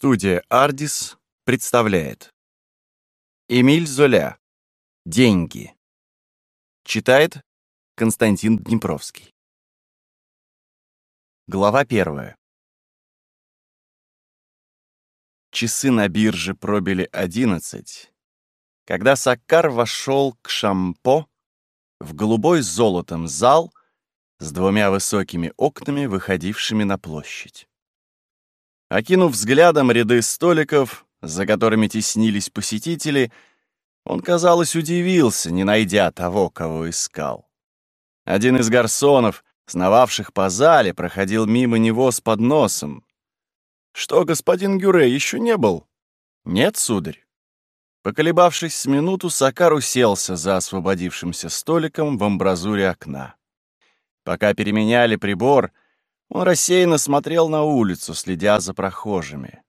Студия «Ардис» представляет. Эмиль Золя. «Деньги» Читает Константин Днепровский. Глава первая. Часы на бирже пробили одиннадцать, когда Саккар вошел к Шампо в голубой золотом зал с двумя высокими окнами, выходившими на площадь. Окинув взглядом ряды столиков, за которыми теснились посетители, он, казалось, удивился, не найдя того, кого искал. Один из гарсонов, сновавших по зале, проходил мимо него с подносом. «Что, господин Гюре, еще не был?» «Нет, сударь». Поколебавшись с минуту, Сакар уселся за освободившимся столиком в амбразуре окна. Пока переменяли прибор — он рассеянно смотрел на улицу, следя за прохожими.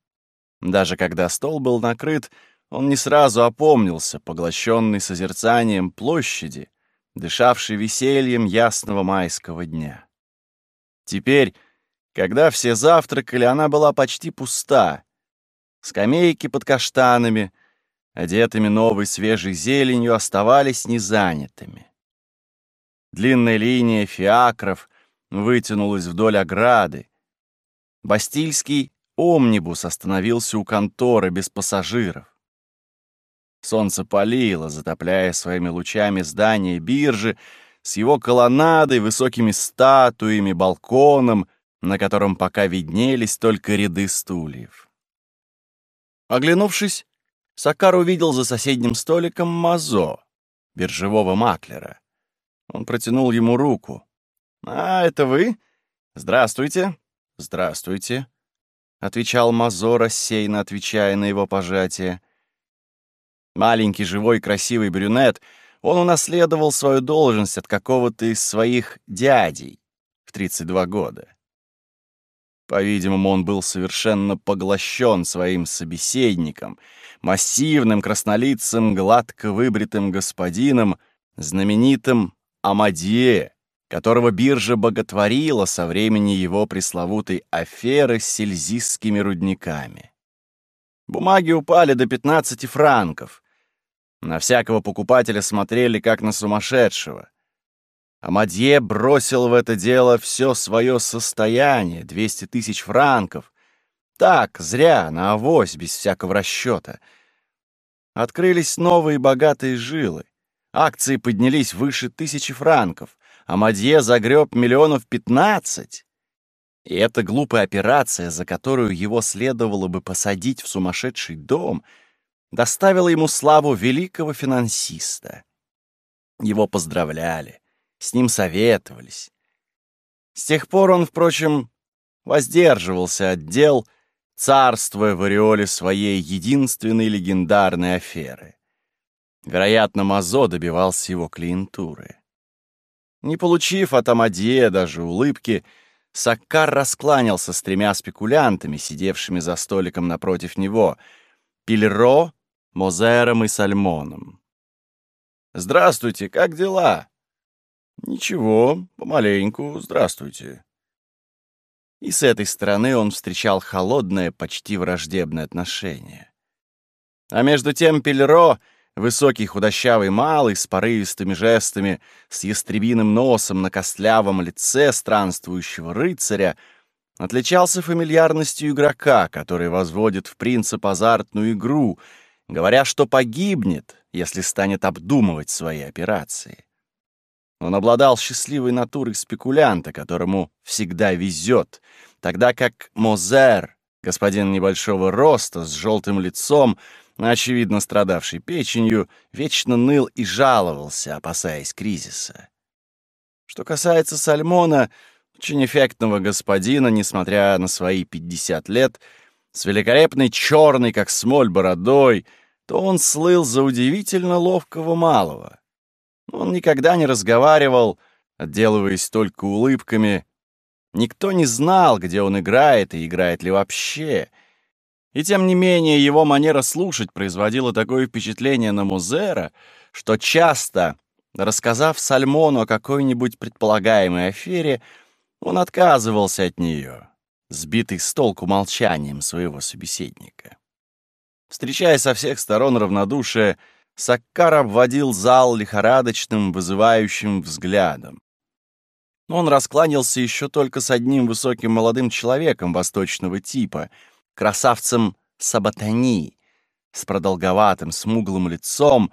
Даже когда стол был накрыт, он не сразу опомнился, поглощенный созерцанием площади, дышавший весельем ясного майского дня. Теперь, когда все завтракали, она была почти пуста. Скамейки под каштанами, одетыми новой свежей зеленью, оставались незанятыми. Длинная линия фиакров — вытянулась вдоль ограды. Бастильский омнибус остановился у конторы без пассажиров. Солнце палило, затопляя своими лучами здание биржи с его колоннадой, высокими статуями, балконом, на котором пока виднелись только ряды стульев. Оглянувшись, Сакар увидел за соседним столиком Мазо, биржевого маклера. Он протянул ему руку. «А, это вы? Здравствуйте!» «Здравствуйте!» — отвечал Мазо, рассеянно отвечая на его пожатие. Маленький, живой, красивый брюнет, он унаследовал свою должность от какого-то из своих дядей в 32 года. По-видимому, он был совершенно поглощен своим собеседником, массивным, краснолицым, гладко выбритым господином, знаменитым Амадье, которого биржа боготворила со времени его пресловутой аферы с сельзистскими рудниками. Бумаги упали до 15 франков. На всякого покупателя смотрели как на сумасшедшего. Амадье бросил в это дело все свое состояние, 200 тысяч франков. Так, зря, на авось, без всякого расчета. Открылись новые богатые жилы. Акции поднялись выше тысячи франков а Мадье загреб миллионов пятнадцать. И эта глупая операция, за которую его следовало бы посадить в сумасшедший дом, доставила ему славу великого финансиста. Его поздравляли, с ним советовались. С тех пор он, впрочем, воздерживался от дел, царствуя в ореоле своей единственной легендарной аферы. Вероятно, Мазо добивался его клиентуры. Не получив от Амадея даже улыбки, Саккар раскланялся с тремя спекулянтами, сидевшими за столиком напротив него — Пильро, Мозером и Сальмоном. «Здравствуйте, как дела?» «Ничего, помаленьку, здравствуйте». И с этой стороны он встречал холодное, почти враждебное отношение. А между тем Пильро Высокий, худощавый, малый, с порывистыми жестами, с ястребиным носом на костлявом лице странствующего рыцаря, отличался фамильярностью игрока, который возводит в принцип азартную игру, говоря, что погибнет, если станет обдумывать свои операции. Он обладал счастливой натурой спекулянта, которому всегда везет, тогда как Мозер, господин небольшого роста, с желтым лицом, очевидно страдавший печенью, вечно ныл и жаловался, опасаясь кризиса. Что касается Сальмона, очень эффектного господина, несмотря на свои 50 лет, с великолепной черной, как смоль, бородой, то он слыл за удивительно ловкого малого. Он никогда не разговаривал, отделываясь только улыбками. Никто не знал, где он играет и играет ли вообще — и тем не менее его манера слушать производила такое впечатление на Музера, что часто, рассказав Сальмону о какой-нибудь предполагаемой афере, он отказывался от нее сбитый с толку молчанием своего собеседника. Встречая со всех сторон равнодушие, Саккар обводил зал лихорадочным, вызывающим взглядом. Он раскланялся еще только с одним высоким молодым человеком восточного типа, красавцем Сабатани, с продолговатым, смуглым лицом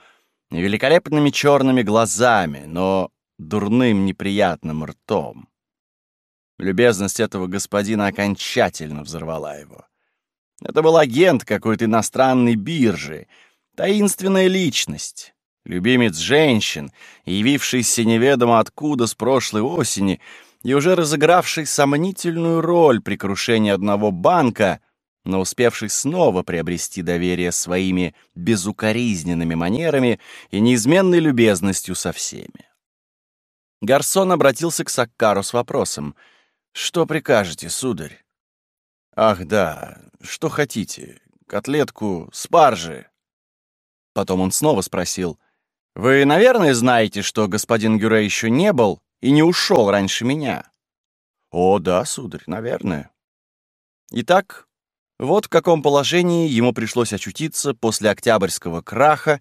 великолепными черными глазами, но дурным неприятным ртом. Любезность этого господина окончательно взорвала его. Это был агент какой-то иностранной биржи, таинственная личность, любимец женщин, явившийся неведомо откуда с прошлой осени и уже разыгравший сомнительную роль при крушении одного банка, но успевший снова приобрести доверие своими безукоризненными манерами и неизменной любезностью со всеми. Гарсон обратился к Саккару с вопросом — «Что прикажете, сударь?» «Ах, да, что хотите? Котлетку, спаржи?» Потом он снова спросил. «Вы, наверное, знаете, что господин Гюре еще не был и не ушел раньше меня?» «О, да, сударь, наверное». Итак, вот в каком положении ему пришлось очутиться после Октябрьского краха,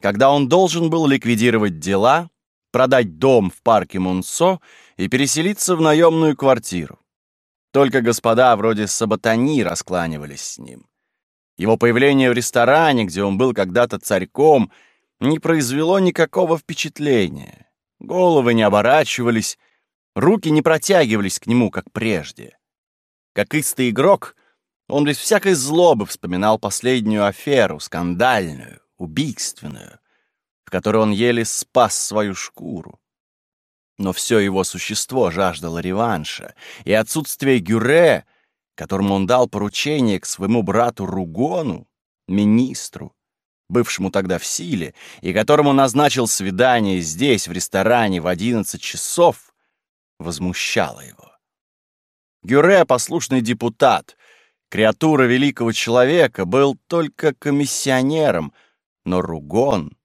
когда он должен был ликвидировать дела, продать дом в парке Монсо и переселиться в наемную квартиру. Только господа вроде Саботани раскланивались с ним. Его появление в ресторане, где он был когда-то царьком, не произвело никакого впечатления. Головы не оборачивались, руки не протягивались к нему, как прежде. Как истый игрок, он без всякой злобы вспоминал последнюю аферу, скандальную, убийственную, в которой он еле спас свою шкуру. Но все его существо жаждало реванша, и отсутствие Гюре, которому он дал поручение к своему брату Ругону, министру, бывшему тогда в силе, и которому назначил свидание здесь, в ресторане, в одиннадцать часов, возмущало его. Гюре, послушный депутат, креатура великого человека, был только комиссионером, но Ругон —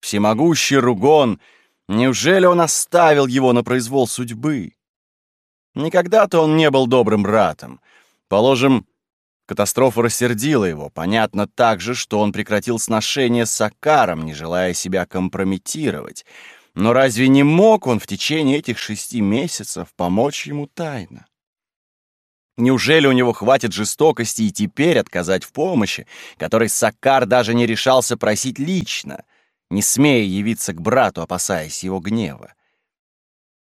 Всемогущий Ругон, неужели он оставил его на произвол судьбы? Никогда-то он не был добрым братом. Положим, катастрофа рассердила его. Понятно также, что он прекратил сношение с Сакаром, не желая себя компрометировать. Но разве не мог он в течение этих шести месяцев помочь ему тайно? Неужели у него хватит жестокости и теперь отказать в помощи, которой Сакар даже не решался просить лично? не смея явиться к брату, опасаясь его гнева.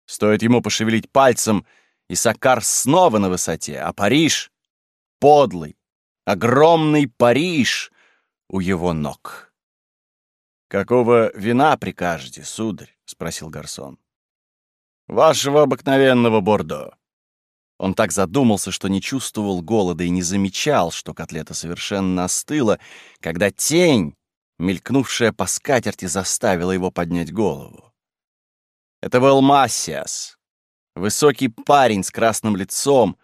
Стоит ему пошевелить пальцем, и Сакар снова на высоте, а Париж — подлый, огромный Париж у его ног. «Какого вина прикажете, сударь?» — спросил Гарсон. «Вашего обыкновенного Бордо». Он так задумался, что не чувствовал голода и не замечал, что котлета совершенно остыла, когда тень, мелькнувшая по скатерти, заставила его поднять голову. Это был Массиас, высокий парень с красным лицом,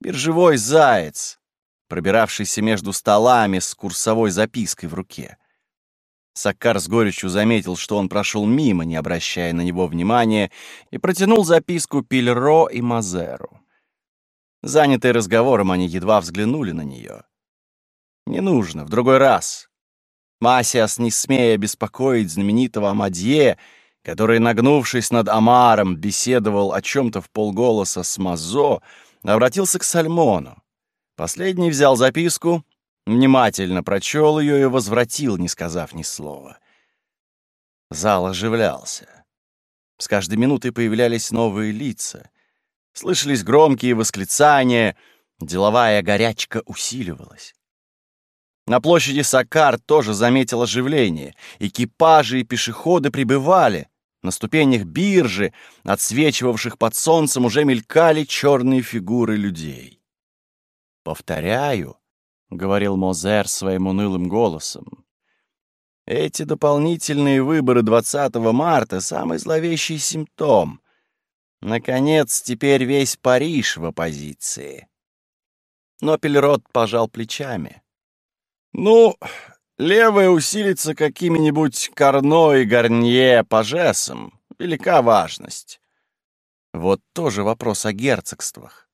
биржевой заяц, пробиравшийся между столами с курсовой запиской в руке. Саккар с горечью заметил, что он прошел мимо, не обращая на него внимания, и протянул записку Пильро и Мазеру. Занятые разговором, они едва взглянули на нее. «Не нужно, в другой раз», Масиас, не смея беспокоить знаменитого Амадье, который, нагнувшись над Амаром, беседовал о чем-то в полголоса с Мазо, обратился к Сальмону. Последний взял записку, внимательно прочел ее и возвратил, не сказав ни слова. Зал оживлялся. С каждой минутой появлялись новые лица. Слышались громкие восклицания, деловая горячка усиливалась. На площади Сакар тоже заметил оживление. Экипажи и пешеходы прибывали. На ступенях биржи, отсвечивавших под солнцем, уже мелькали черные фигуры людей. «Повторяю», — говорил Мозер своим унылым голосом, «эти дополнительные выборы 20 марта — самый зловещий симптом. Наконец, теперь весь Париж в оппозиции». Но Пельрот пожал плечами. Ну, левая усилится какими-нибудь Карно и Гарнье пажесом. Велика важность. Вот тоже вопрос о герцогствах.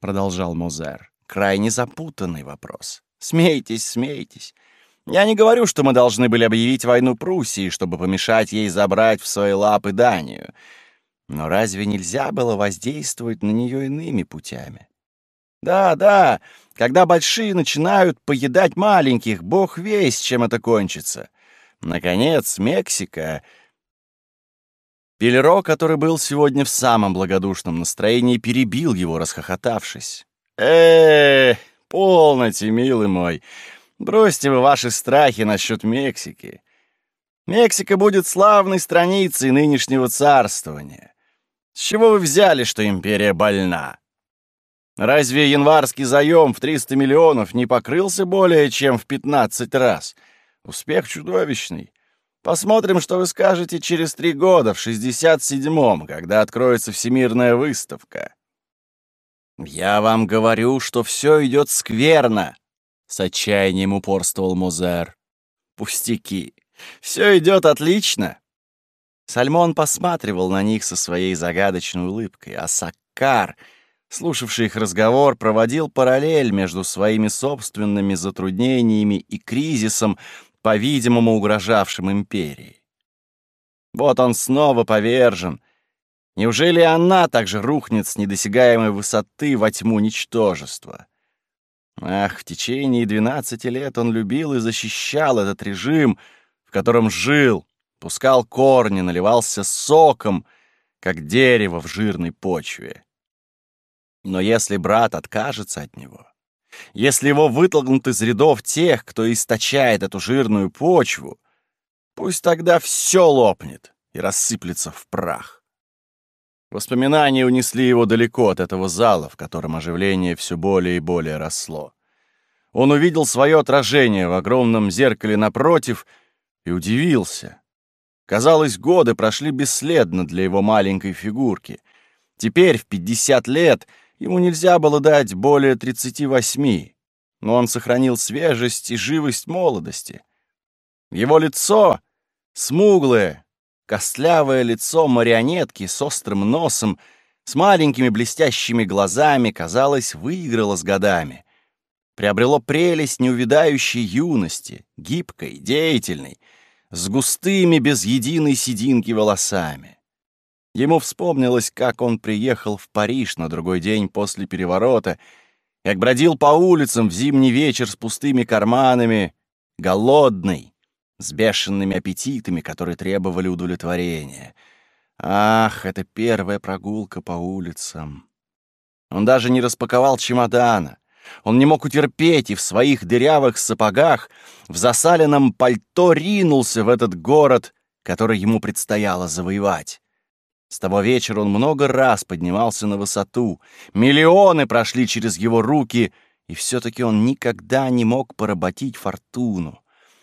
продолжал Мозер. «Крайне запутанный вопрос. Смейтесь, смейтесь. Я не говорю, что мы должны были объявить войну Пруссии, чтобы помешать ей забрать в свои лапы Данию. Но разве нельзя было воздействовать на нее иными путями? Да, да, когда большие начинают поедать маленьких, бог весь, чем это кончится. Наконец, Мексика... Пелеро, который был сегодня в самом благодушном настроении, перебил его, расхохотавшись. э полноте, милый мой, бросьте вы ваши страхи насчет Мексики. Мексика будет славной страницей нынешнего царствования. С чего вы взяли, что империя больна? Разве январский заем в 300 миллионов не покрылся более чем в 15 раз? Успех чудовищный. Посмотрим, что вы скажете через три года, в 67-м, когда откроется Всемирная выставка. Я вам говорю, что все идет скверно, — с отчаянием упорствовал Музер. Пустяки. Все идет отлично. Сальмон посматривал на них со своей загадочной улыбкой, а Саккар — слушавший их разговор, проводил параллель между своими собственными затруднениями и кризисом, по-видимому, угрожавшим империи. Вот он снова повержен. Неужели она также рухнет с недосягаемой высоты во тьму ничтожества? Ах, в течение двенадцати лет он любил и защищал этот режим, в котором жил, пускал корни, наливался соком, как дерево в жирной почве. Но если брат откажется от него, если его вытолкнут из рядов тех, кто источает эту жирную почву, пусть тогда все лопнет и рассыплется в прах. Воспоминания унесли его далеко от этого зала, в котором оживление все более и более росло. Он увидел свое отражение в огромном зеркале напротив и удивился. Казалось, годы прошли бесследно для его маленькой фигурки. Теперь, в 50 лет, Ему нельзя было дать более 38, но он сохранил свежесть и живость молодости. Его лицо, смуглое, костлявое лицо марионетки с острым носом, с маленькими блестящими глазами, казалось, выиграло с годами. Приобрело прелесть неувидающей юности, гибкой, деятельной, с густыми без единой сединки волосами. Ему вспомнилось, как он приехал в Париж на другой день после переворота, как бродил по улицам в зимний вечер с пустыми карманами, голодный, с бешеными аппетитами, которые требовали удовлетворения. Ах, это первая прогулка по улицам. Он даже не распаковал чемодана. Он не мог утерпеть и в своих дырявых сапогах, в засаленном пальто ринулся в этот город, который ему предстояло завоевать. С того вечера он много раз поднимался на высоту, миллионы прошли через его руки, и все-таки он никогда не мог поработить фортуну.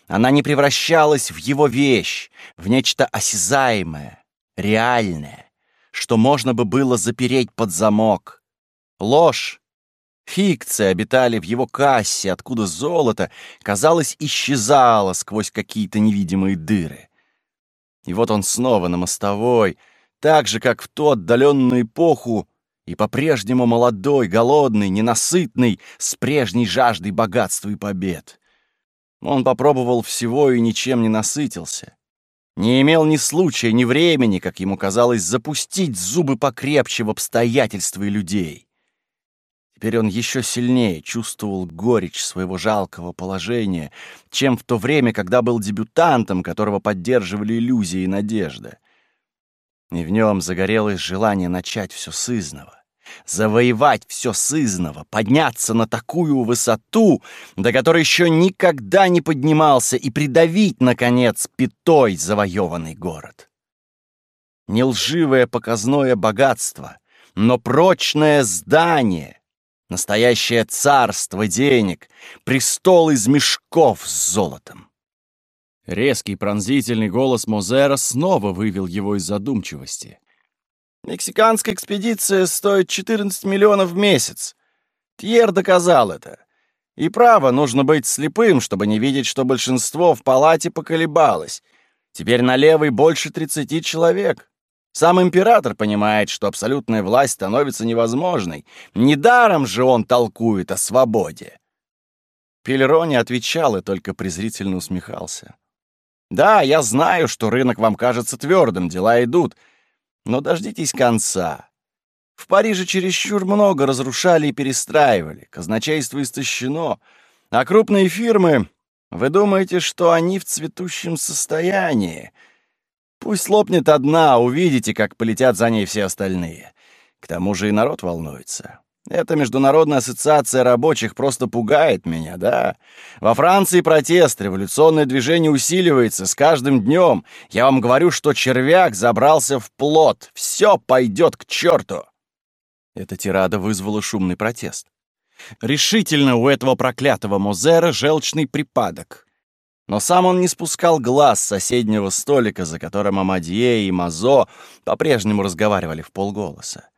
Она не превращалась в его вещь, в нечто осязаемое, реальное, что можно бы было запереть под замок. Ложь, фикция обитали в его кассе, откуда золото, казалось, исчезало сквозь какие-то невидимые дыры. И вот он снова на мостовой — так же, как в ту отдаленную эпоху, и по-прежнему молодой, голодный, ненасытный, с прежней жаждой богатства и побед. Он попробовал всего и ничем не насытился. Не имел ни случая, ни времени, как ему казалось, запустить зубы покрепче в обстоятельства и людей. Теперь он еще сильнее чувствовал горечь своего жалкого положения, чем в то время, когда был дебютантом, которого поддерживали иллюзии и надежда. И в нем загорелось желание начать все с изного, завоевать все с изного, подняться на такую высоту, до которой еще никогда не поднимался, и придавить, наконец, пятой завоеванный город. Не лживое показное богатство, но прочное здание, настоящее царство денег, престол из мешков с золотом. Резкий пронзительный голос Мозера снова вывел его из задумчивости. «Мексиканская экспедиция стоит 14 миллионов в месяц. Тьер доказал это. И право, нужно быть слепым, чтобы не видеть, что большинство в палате поколебалось. Теперь на левой больше 30 человек. Сам император понимает, что абсолютная власть становится невозможной. Недаром же он толкует о свободе. Пелеро не отвечал и только презрительно усмехался. «Да, я знаю, что рынок вам кажется твердым, дела идут, но дождитесь конца. В Париже чересчур много разрушали и перестраивали, казначейство истощено, а крупные фирмы, вы думаете, что они в цветущем состоянии? Пусть лопнет одна, увидите, как полетят за ней все остальные. К тому же и народ волнуется. Эта международная ассоциация рабочих просто пугает меня, да? Во Франции протест, революционное движение усиливается с каждым днем. Я вам говорю, что червяк забрался в плод. Все пойдет к черту. Эта тирада вызвала шумный протест. Решительно у этого проклятого Мозера желчный припадок. Но сам он не спускал глаз с соседнего столика, за которым Амадье и Мазо по-прежнему разговаривали в полголоса.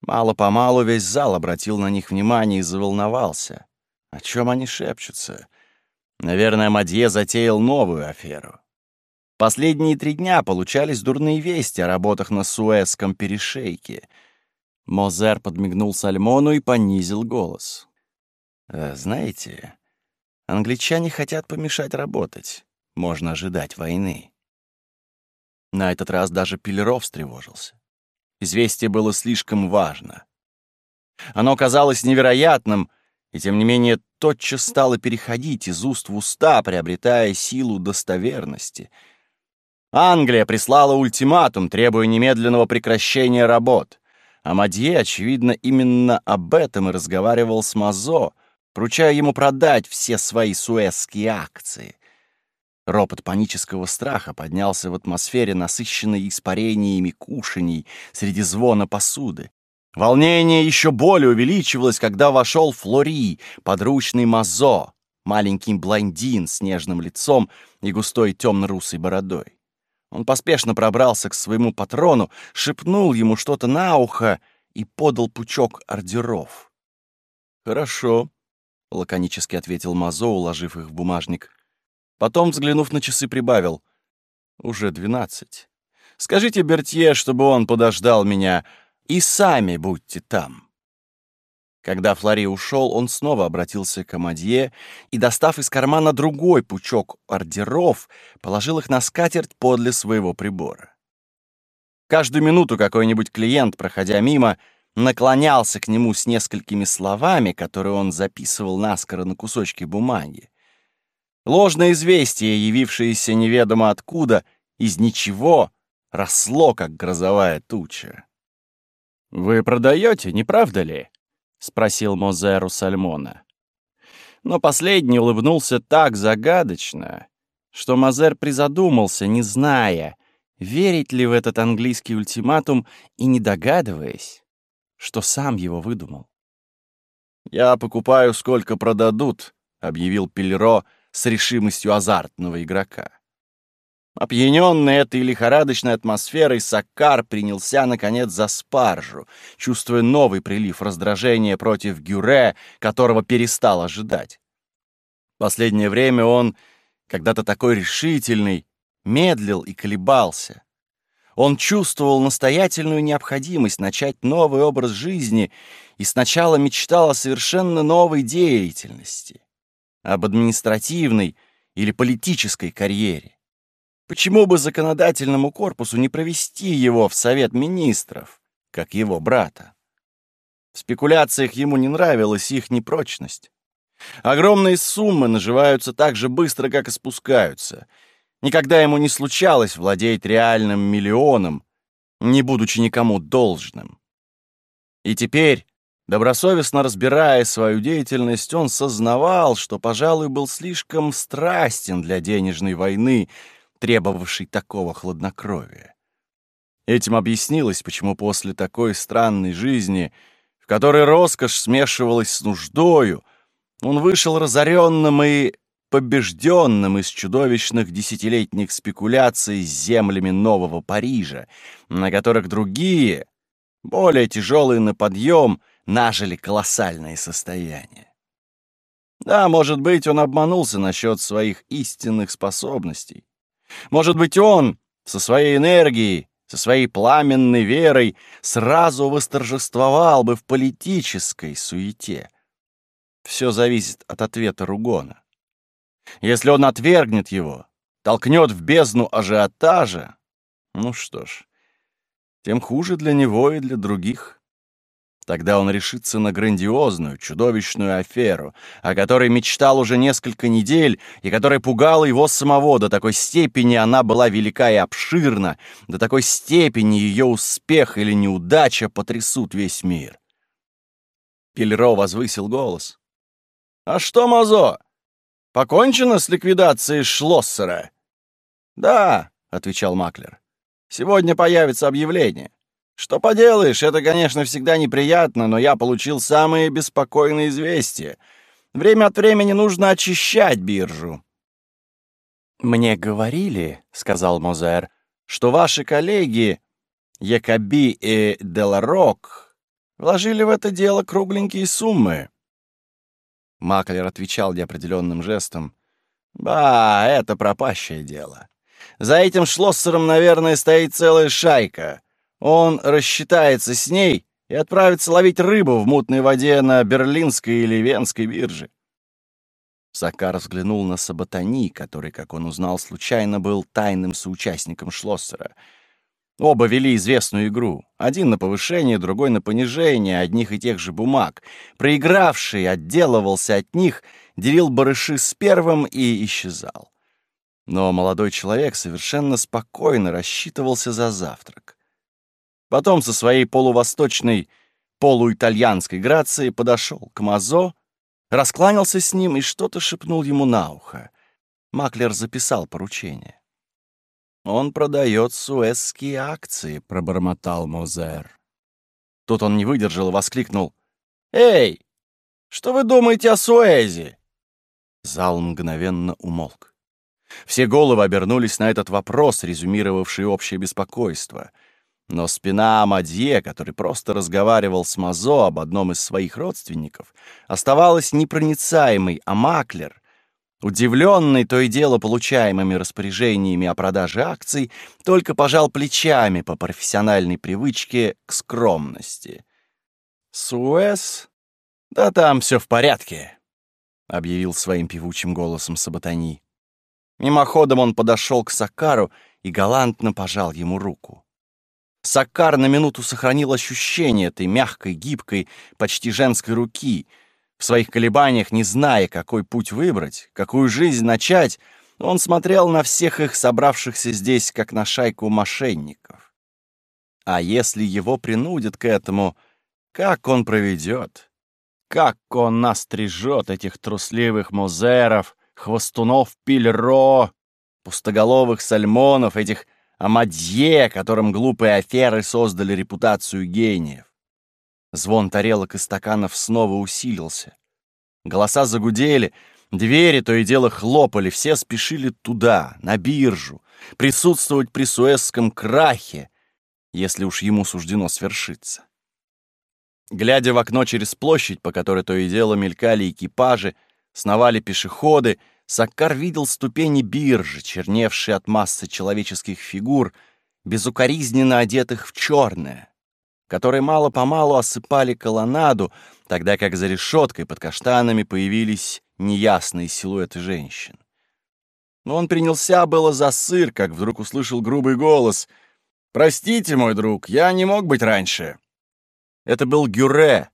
Мало-помалу весь зал обратил на них внимание и заволновался. О чем они шепчутся? Наверное, Мадье затеял новую аферу. Последние три дня получались дурные вести о работах на Суэцком перешейке. Мозер подмигнул Сальмону и понизил голос. «Э, «Знаете, англичане хотят помешать работать. Можно ожидать войны». На этот раз даже Пелеров встревожился. Известие было слишком важно. Оно казалось невероятным, и тем не менее тотчас стало переходить из уст в уста, приобретая силу достоверности. Англия прислала ультиматум, требуя немедленного прекращения работ. А Мадье, очевидно, именно об этом и разговаривал с Мазо, поручая ему продать все свои суэцкие акции. Ропот панического страха поднялся в атмосфере, насыщенной испарениями кушаний среди звона посуды. Волнение еще более увеличивалось, когда вошел Флори, подручный Мазо, маленький блондин с нежным лицом и густой темно-русой бородой. Он поспешно пробрался к своему патрону, шепнул ему что-то на ухо и подал пучок ордеров. «Хорошо», — лаконически ответил Мазо, уложив их в бумажник. Потом, взглянув на часы, прибавил. «Уже двенадцать. Скажите Бертье, чтобы он подождал меня, и сами будьте там». Когда Флори ушел, он снова обратился к Амадье и, достав из кармана другой пучок ордеров, положил их на скатерть подле своего прибора. Каждую минуту какой-нибудь клиент, проходя мимо, наклонялся к нему с несколькими словами, которые он записывал наскоро на кусочке бумаги. Ложное известие, явившееся неведомо откуда, из ничего, росло, как грозовая туча. «Вы продаете, не правда ли?» — спросил Мозеру Сальмона. Но последний улыбнулся так загадочно, что Мозер призадумался, не зная, верить ли в этот английский ультиматум и не догадываясь, что сам его выдумал. «Я покупаю, сколько продадут», — объявил Пельро, — с решимостью азартного игрока. Опьяненный этой лихорадочной атмосферой, Саккар принялся, наконец, за спаржу, чувствуя новый прилив раздражения против Гюре, которого перестал ожидать. Последнее время он, когда-то такой решительный, медлил и колебался. Он чувствовал настоятельную необходимость начать новый образ жизни и сначала мечтал о совершенно новой деятельности об административной или политической карьере. Почему бы законодательному корпусу не провести его в Совет Министров, как его брата? В спекуляциях ему не нравилась их непрочность. Огромные суммы наживаются так же быстро, как и спускаются. Никогда ему не случалось владеть реальным миллионом, не будучи никому должным. И теперь, Добросовестно разбирая свою деятельность, он сознавал, что, пожалуй, был слишком страстен для денежной войны, требовавшей такого хладнокровия. Этим объяснилось, почему после такой странной жизни, в которой роскошь смешивалась с нуждою, он вышел разоренным и побежденным из чудовищных десятилетних спекуляций с землями Нового Парижа, на которых другие, более тяжелые на подъем, нажили колоссальные состояния. Да, может быть, он обманулся насчет своих истинных способностей. Может быть, он со своей энергией, со своей пламенной верой сразу восторжествовал бы в политической суете. Все зависит от ответа Ругона. Если он отвергнет его, толкнет в бездну ажиотажа, ну что ж, тем хуже для него и для других. Тогда он решится на грандиозную, чудовищную аферу, о которой мечтал уже несколько недель и которая пугала его самого. До такой степени она была велика и обширна, до такой степени ее успех или неудача потрясут весь мир. Пельро возвысил голос. «А что, Мазо, покончено с ликвидацией Шлоссера?» «Да», — отвечал Маклер. «Сегодня появится объявление. Что поделаешь, это, конечно, всегда неприятно, но я получил самые беспокойные известия. Время от времени нужно очищать биржу». «Мне говорили», — сказал Мозер, — «что ваши коллеги, Якоби и Деларок, вложили в это дело кругленькие суммы». Маклер отвечал неопределенным жестом. «Ба, это пропащее дело. За этим Шлоссером, наверное, стоит целая шайка. Он рассчитается с ней и отправится ловить рыбу в мутной воде на берлинской или венской бирже. Сакар взглянул на Саботани, который, как он узнал, случайно был тайным соучастником Шлоссера. Оба вели известную игру. Один на повышение, другой на понижение одних и тех же бумаг. Проигравший отделывался от них, делил барыши с первым и исчезал. Но молодой человек совершенно спокойно рассчитывался за завтрак. Потом со своей полувосточной, полуитальянской грацией подошел к Мазо, раскланялся с ним и что-то шепнул ему на ухо. Маклер записал поручение. «Он продает суэзские акции», — пробормотал Мозер. Тут он не выдержал и воскликнул. «Эй, что вы думаете о Суэзе?» Зал мгновенно умолк. Все головы обернулись на этот вопрос, резюмировавший общее беспокойство — но спина Амадье, который просто разговаривал с Мазо об одном из своих родственников, оставалась непроницаемой, а Маклер, удивленный то и дело получаемыми распоряжениями о продаже акций, только пожал плечами по профессиональной привычке к скромности. «Суэс? Да там все в порядке», — объявил своим певучим голосом Саботани. Мимоходом он подошел к Сакару и галантно пожал ему руку. Сакар на минуту сохранил ощущение этой мягкой, гибкой, почти женской руки. В своих колебаниях, не зная, какой путь выбрать, какую жизнь начать, он смотрел на всех их собравшихся здесь, как на шайку мошенников. А если его принудят к этому, как он проведет? Как он настрижет этих трусливых мозеров, хвостунов пильро, пустоголовых сальмонов, этих о Мадье, которым глупые аферы создали репутацию гениев. Звон тарелок и стаканов снова усилился. Голоса загудели, двери то и дело хлопали, все спешили туда, на биржу, присутствовать при суэзском крахе, если уж ему суждено свершиться. Глядя в окно через площадь, по которой то и дело мелькали экипажи, сновали пешеходы — Саккар видел ступени биржи, черневшие от массы человеческих фигур, безукоризненно одетых в черное, которые мало-помалу осыпали колоннаду, тогда как за решеткой под каштанами появились неясные силуэты женщин. Но он принялся было за сыр, как вдруг услышал грубый голос. «Простите, мой друг, я не мог быть раньше». Это был Гюре,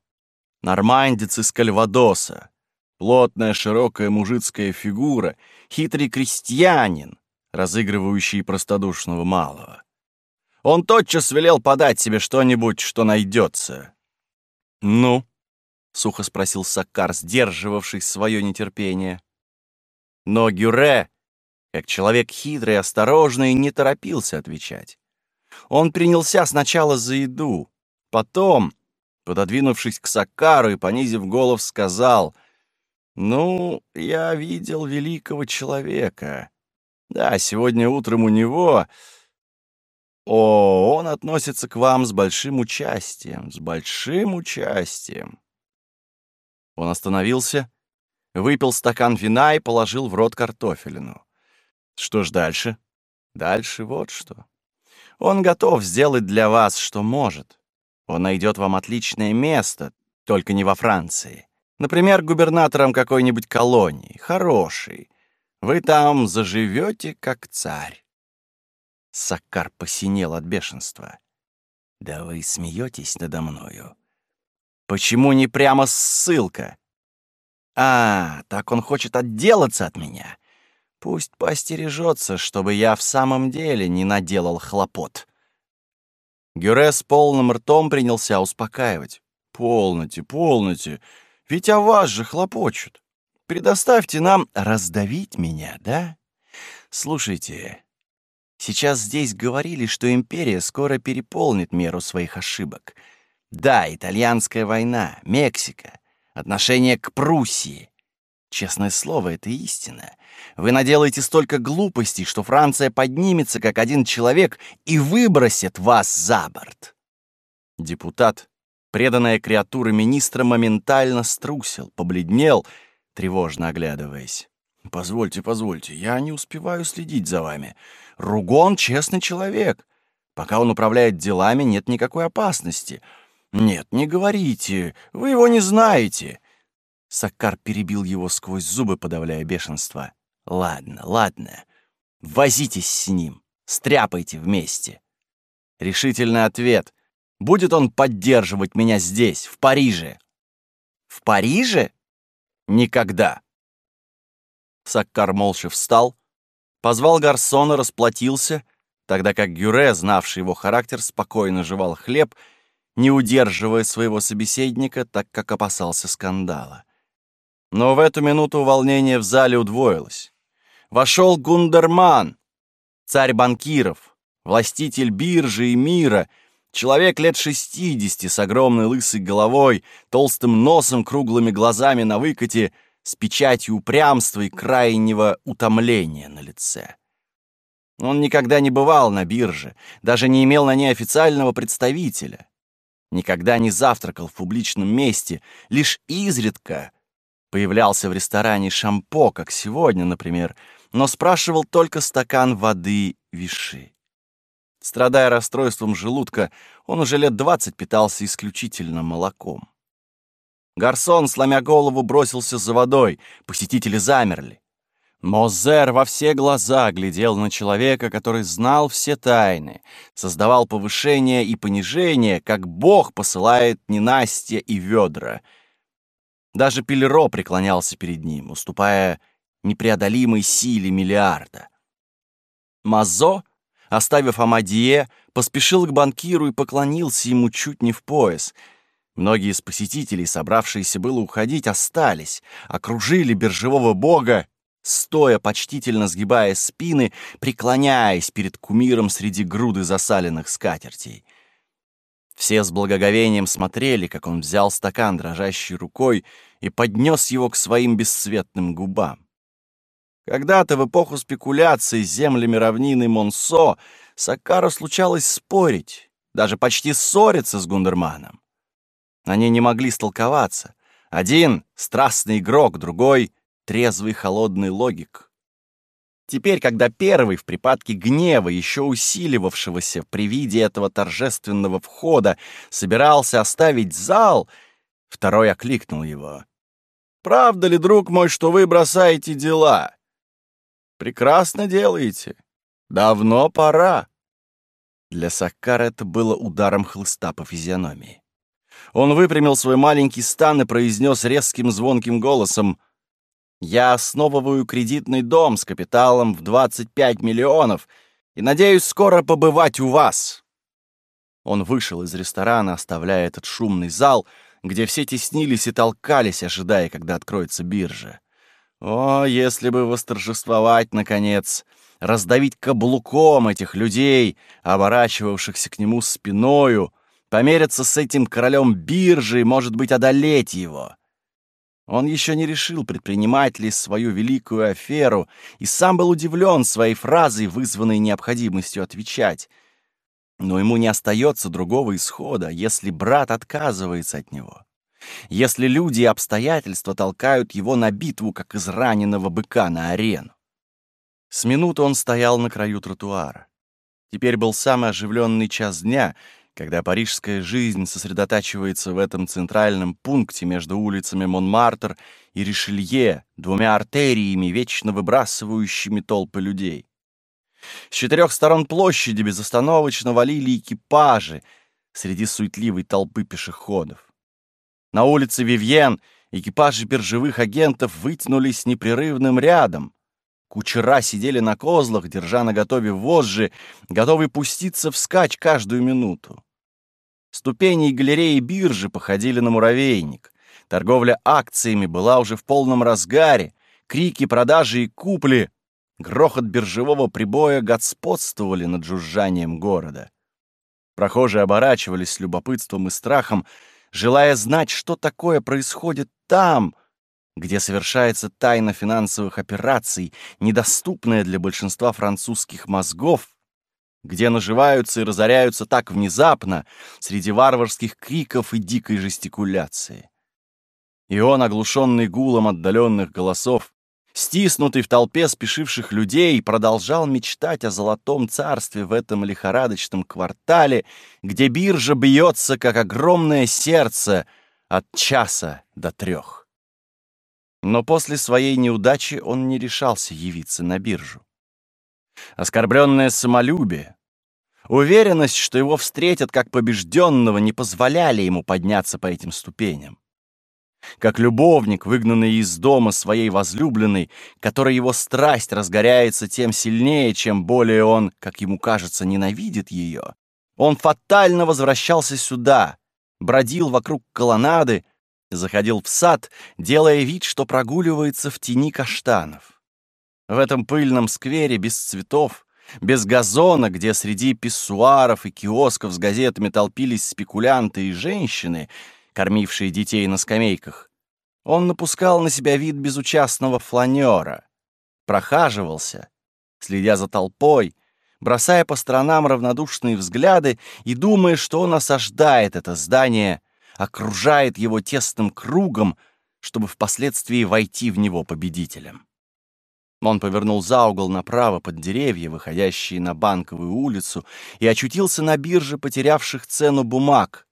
нормандец из Кальвадоса, Плотная, широкая мужицкая фигура, хитрый крестьянин, разыгрывающий простодушного малого. Он тотчас велел подать себе что-нибудь, что найдется. «Ну?» — сухо спросил Саккар, сдерживавший свое нетерпение. Но Гюре, как человек хитрый и осторожный, не торопился отвечать. Он принялся сначала за еду, потом, пододвинувшись к Саккару и понизив голос, сказал — «Ну, я видел великого человека. Да, сегодня утром у него... О, он относится к вам с большим участием, с большим участием». Он остановился, выпил стакан вина и положил в рот картофелину. Что ж дальше? Дальше вот что. Он готов сделать для вас, что может. Он найдет вам отличное место, только не во Франции. Например, губернатором какой-нибудь колонии, хороший. Вы там заживете, как царь. Саккар посинел от бешенства. Да вы смеетесь надо мною. Почему не прямо ссылка? А, так он хочет отделаться от меня. Пусть постережется, чтобы я в самом деле не наделал хлопот. Гюре с полным ртом принялся успокаивать. «Полноте, полноте, ведь о вас же хлопочут. Предоставьте нам раздавить меня, да? Слушайте, сейчас здесь говорили, что империя скоро переполнит меру своих ошибок. Да, итальянская война, Мексика, отношение к Пруссии. Честное слово, это истина. Вы наделаете столько глупостей, что Франция поднимется как один человек и выбросит вас за борт. Депутат, преданная креатура министра, моментально струсил, побледнел, тревожно оглядываясь. «Позвольте, позвольте, я не успеваю следить за вами. Ругон — честный человек. Пока он управляет делами, нет никакой опасности. Нет, не говорите, вы его не знаете. Саккар перебил его сквозь зубы, подавляя бешенство. «Ладно, ладно. Возитесь с ним. Стряпайте вместе». Решительный ответ. Будет он поддерживать меня здесь, в Париже? В Париже? Никогда. Саккар молча встал, позвал гарсона, расплатился, тогда как Гюре, знавший его характер, спокойно жевал хлеб, не удерживая своего собеседника, так как опасался скандала. Но в эту минуту волнение в зале удвоилось. Вошел Гундерман, царь банкиров, властитель биржи и мира, человек лет шестидесяти с огромной лысой головой, толстым носом, круглыми глазами на выкате, с печатью упрямства и крайнего утомления на лице. Он никогда не бывал на бирже, даже не имел на ней официального представителя. Никогда не завтракал в публичном месте, лишь изредка Появлялся в ресторане Шампо, как сегодня, например, но спрашивал только стакан воды виши. Страдая расстройством желудка, он уже лет двадцать питался исключительно молоком. Гарсон, сломя голову, бросился за водой, посетители замерли. Мозер во все глаза глядел на человека, который знал все тайны, создавал повышение и понижение, как Бог посылает ненастья и ведра — даже Пелеро преклонялся перед ним, уступая непреодолимой силе миллиарда. Мазо, оставив Амадие, поспешил к банкиру и поклонился ему чуть не в пояс. Многие из посетителей, собравшиеся было уходить, остались, окружили биржевого бога, стоя, почтительно сгибая спины, преклоняясь перед кумиром среди груды засаленных скатертей — все с благоговением смотрели, как он взял стакан дрожащей рукой и поднес его к своим бесцветным губам. Когда-то в эпоху спекуляций с землями равнины Монсо Сакару случалось спорить, даже почти ссориться с Гундерманом. Они не могли столковаться. Один — страстный игрок, другой — трезвый холодный логик. Теперь, когда первый в припадке гнева, еще усиливавшегося при виде этого торжественного входа, собирался оставить зал, второй окликнул его. «Правда ли, друг мой, что вы бросаете дела?» «Прекрасно делаете. Давно пора». Для Саккара это было ударом хлыста по физиономии. Он выпрямил свой маленький стан и произнес резким звонким голосом — я основываю кредитный дом с капиталом в 25 миллионов и надеюсь скоро побывать у вас». Он вышел из ресторана, оставляя этот шумный зал, где все теснились и толкались, ожидая, когда откроется биржа. О, если бы восторжествовать, наконец, раздавить каблуком этих людей, оборачивавшихся к нему спиною, помериться с этим королем биржи может быть, одолеть его. Он еще не решил, предпринимать ли свою великую аферу, и сам был удивлен своей фразой, вызванной необходимостью отвечать. Но ему не остается другого исхода, если брат отказывается от него. Если люди и обстоятельства толкают его на битву, как израненного быка на арену. С минуты он стоял на краю тротуара. Теперь был самый оживленный час дня, когда парижская жизнь сосредотачивается в этом центральном пункте между улицами Монмартр и Ришелье, двумя артериями, вечно выбрасывающими толпы людей. С четырех сторон площади безостановочно валили экипажи среди суетливой толпы пешеходов. На улице Вивьен экипажи биржевых агентов вытянулись непрерывным рядом. Кучера сидели на козлах, держа наготове вожжи, готовые пуститься вскачь каждую минуту. Ступени и галереи биржи походили на муравейник. Торговля акциями была уже в полном разгаре. Крики, продажи и купли, грохот биржевого прибоя господствовали над жужжанием города. Прохожие оборачивались с любопытством и страхом, желая знать, что такое происходит там, где совершается тайна финансовых операций, недоступная для большинства французских мозгов, где наживаются и разоряются так внезапно среди варварских криков и дикой жестикуляции. И он, оглушенный гулом отдаленных голосов, стиснутый в толпе спешивших людей, продолжал мечтать о золотом царстве в этом лихорадочном квартале, где биржа бьется, как огромное сердце, от часа до трех. Но после своей неудачи он не решался явиться на биржу. Оскорбленное самолюбие, уверенность, что его встретят как побежденного, не позволяли ему подняться по этим ступеням. Как любовник, выгнанный из дома своей возлюбленной, которой его страсть разгоряется тем сильнее, чем более он, как ему кажется, ненавидит ее, он фатально возвращался сюда, бродил вокруг колоннады, заходил в сад, делая вид, что прогуливается в тени каштанов. В этом пыльном сквере без цветов, без газона, где среди писсуаров и киосков с газетами толпились спекулянты и женщины, кормившие детей на скамейках, он напускал на себя вид безучастного фланера, прохаживался, следя за толпой, бросая по сторонам равнодушные взгляды и думая, что он осаждает это здание, окружает его тесным кругом, чтобы впоследствии войти в него победителем. Он повернул за угол направо под деревья, выходящие на Банковую улицу, и очутился на бирже потерявших цену бумаг.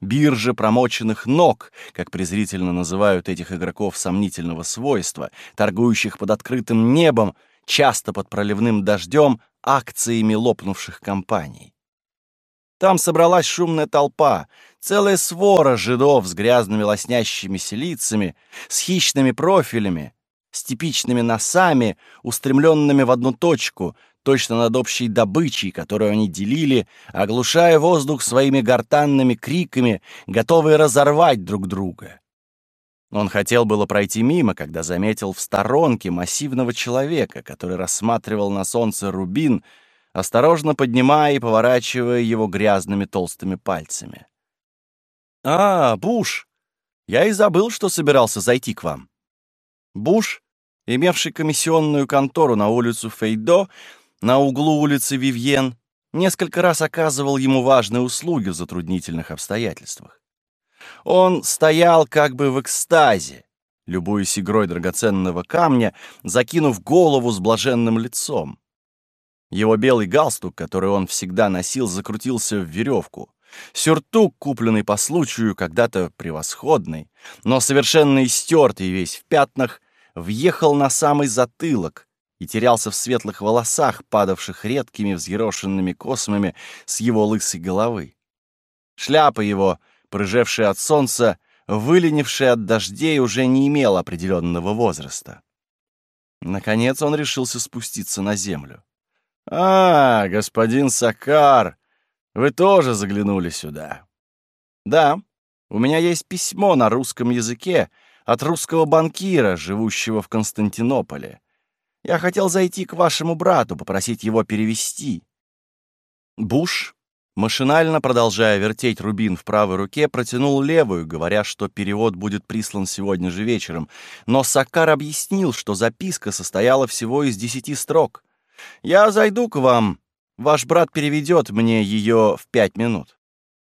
Бирже промоченных ног, как презрительно называют этих игроков сомнительного свойства, торгующих под открытым небом, часто под проливным дождем, акциями лопнувших компаний. Там собралась шумная толпа, целая свора жидов с грязными лоснящимися лицами, с хищными профилями, с типичными носами, устремленными в одну точку, точно над общей добычей, которую они делили, оглушая воздух своими гортанными криками, готовые разорвать друг друга. Он хотел было пройти мимо, когда заметил в сторонке массивного человека, который рассматривал на солнце рубин, осторожно поднимая и поворачивая его грязными толстыми пальцами. «А, Буш! Я и забыл, что собирался зайти к вам». Буш имевший комиссионную контору на улицу Фейдо, на углу улицы Вивьен, несколько раз оказывал ему важные услуги в затруднительных обстоятельствах. Он стоял как бы в экстазе, любуясь игрой драгоценного камня, закинув голову с блаженным лицом. Его белый галстук, который он всегда носил, закрутился в веревку. Сюртук, купленный по случаю, когда-то превосходный, но совершенно истертый весь в пятнах, въехал на самый затылок и терялся в светлых волосах, падавших редкими взъерошенными космами с его лысой головы. Шляпа его, прыжевшая от солнца, выленившая от дождей, уже не имела определенного возраста. Наконец он решился спуститься на землю. «А, господин Сакар, вы тоже заглянули сюда?» «Да, у меня есть письмо на русском языке, от русского банкира, живущего в Константинополе. Я хотел зайти к вашему брату, попросить его перевести». Буш, машинально продолжая вертеть рубин в правой руке, протянул левую, говоря, что перевод будет прислан сегодня же вечером, но Сакар объяснил, что записка состояла всего из десяти строк. «Я зайду к вам. Ваш брат переведет мне ее в пять минут».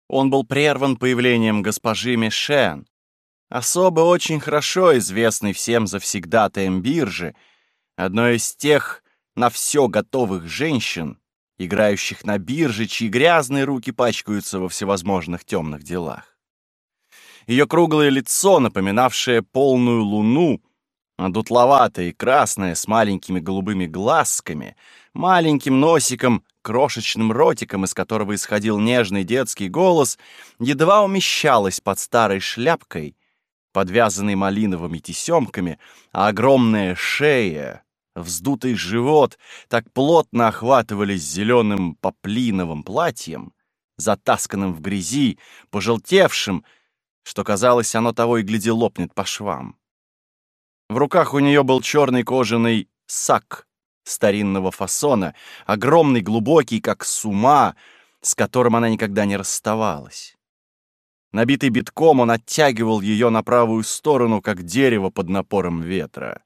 Он был прерван появлением госпожи Мишен, особо очень хорошо известный всем завсегдатаем биржи, одной из тех на все готовых женщин, играющих на бирже, чьи грязные руки пачкаются во всевозможных темных делах. Ее круглое лицо, напоминавшее полную луну, дутловатое и красное, с маленькими голубыми глазками, маленьким носиком, крошечным ротиком, из которого исходил нежный детский голос, едва умещалось под старой шляпкой, подвязанной малиновыми тесемками, а огромная шея, вздутый живот так плотно охватывались зеленым поплиновым платьем, затасканным в грязи, пожелтевшим, что, казалось, оно того и гляди лопнет по швам. В руках у нее был черный кожаный сак старинного фасона, огромный, глубокий, как сума, с которым она никогда не расставалась. Набитый битком, он оттягивал ее на правую сторону, как дерево под напором ветра.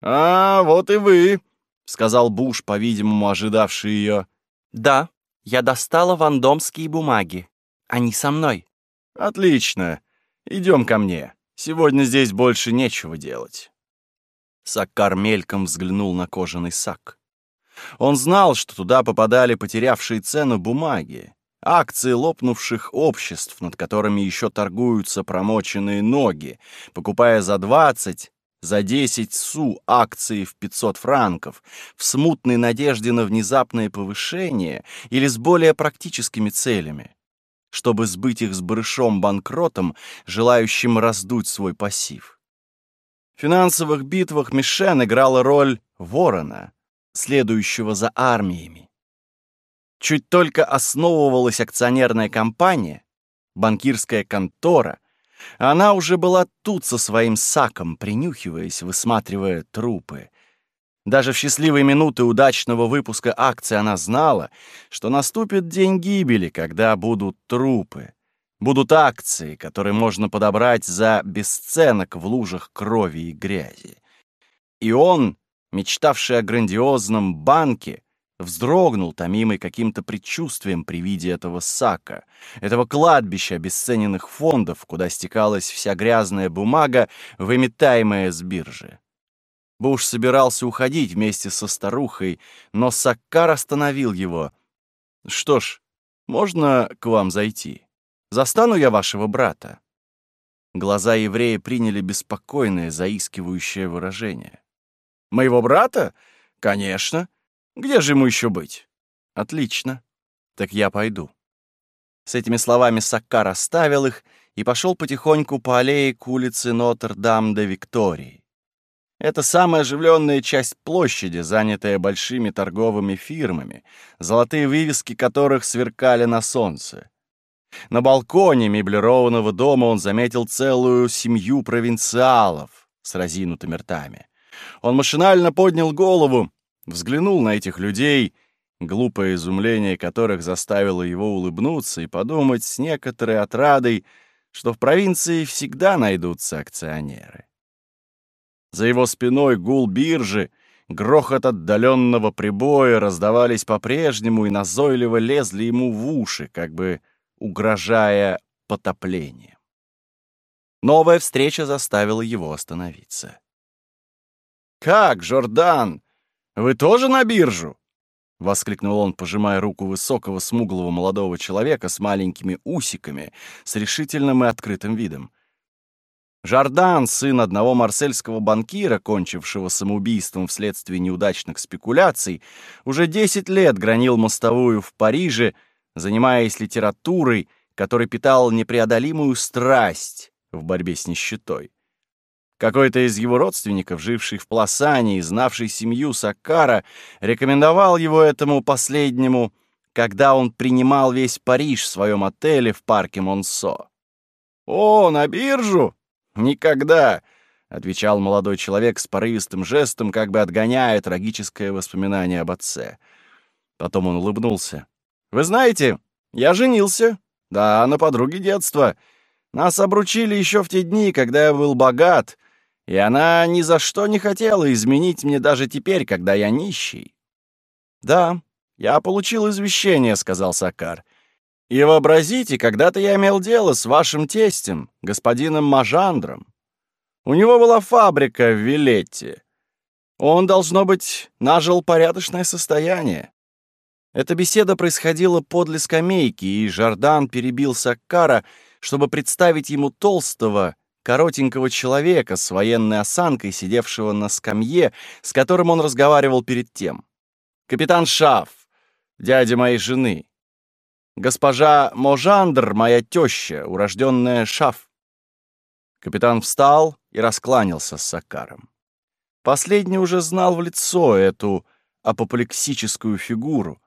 «А, вот и вы», — сказал Буш, по-видимому, ожидавший ее. «Да, я достала вандомские бумаги. Они со мной». «Отлично. Идем ко мне. Сегодня здесь больше нечего делать». Саккар мельком взглянул на кожаный сак. Он знал, что туда попадали потерявшие цену бумаги, акции лопнувших обществ, над которыми еще торгуются промоченные ноги, покупая за 20, за 10 су акции в 500 франков, в смутной надежде на внезапное повышение или с более практическими целями чтобы сбыть их с барышом-банкротом, желающим раздуть свой пассив. В финансовых битвах Мишен играла роль ворона, следующего за армиями. Чуть только основывалась акционерная компания, банкирская контора, она уже была тут со своим саком, принюхиваясь, высматривая трупы, даже в счастливые минуты удачного выпуска акций она знала, что наступит день гибели, когда будут трупы. Будут акции, которые можно подобрать за бесценок в лужах крови и грязи. И он, мечтавший о грандиозном банке, вздрогнул, томимый каким-то предчувствием при виде этого сака, этого кладбища обесцененных фондов, куда стекалась вся грязная бумага, выметаемая с биржи. Буш собирался уходить вместе со старухой, но Саккар остановил его. «Что ж, можно к вам зайти? Застану я вашего брата?» Глаза еврея приняли беспокойное, заискивающее выражение. «Моего брата? Конечно. Где же ему еще быть?» «Отлично. Так я пойду». С этими словами Саккар оставил их и пошел потихоньку по аллее к улице Нотр-Дам-де-Виктории. Это самая оживленная часть площади, занятая большими торговыми фирмами, золотые вывески которых сверкали на солнце. На балконе меблированного дома он заметил целую семью провинциалов с разинутыми ртами. Он машинально поднял голову, взглянул на этих людей, глупое изумление которых заставило его улыбнуться и подумать с некоторой отрадой, что в провинции всегда найдутся акционеры. За его спиной гул биржи, грохот отдаленного прибоя раздавались по-прежнему и назойливо лезли ему в уши, как бы угрожая потоплением. Новая встреча заставила его остановиться. «Как, Жордан? Вы тоже на биржу?» — воскликнул он, пожимая руку высокого смуглого молодого человека с маленькими усиками, с решительным и открытым видом. Жардан, сын одного марсельского банкира, кончившего самоубийством вследствие неудачных спекуляций, уже 10 лет гранил мостовую в Париже, занимаясь литературой, который питал непреодолимую страсть в борьбе с нищетой. Какой-то из его родственников, живший в Пласане и знавший семью Саккара, рекомендовал его этому последнему, когда он принимал весь Париж в своем отеле в парке Монсо. «О, на биржу!» «Никогда!» — отвечал молодой человек с порывистым жестом, как бы отгоняя трагическое воспоминание об отце. Потом он улыбнулся. «Вы знаете, я женился. Да, на подруге детства. Нас обручили еще в те дни, когда я был богат, и она ни за что не хотела изменить мне даже теперь, когда я нищий». «Да, я получил извещение», — сказал Сакар. И вообразите, когда-то я имел дело с вашим тестем, господином Мажандром. У него была фабрика в Вилетте. Он, должно быть, нажил порядочное состояние. Эта беседа происходила подле скамейки, и Жордан перебил Саккара, чтобы представить ему толстого, коротенького человека с военной осанкой, сидевшего на скамье, с которым он разговаривал перед тем. «Капитан Шаф, дядя моей жены. Госпожа Можандр, моя теща, урожденная Шаф». Капитан встал и раскланялся с Сакаром. Последний уже знал в лицо эту апоплексическую фигуру,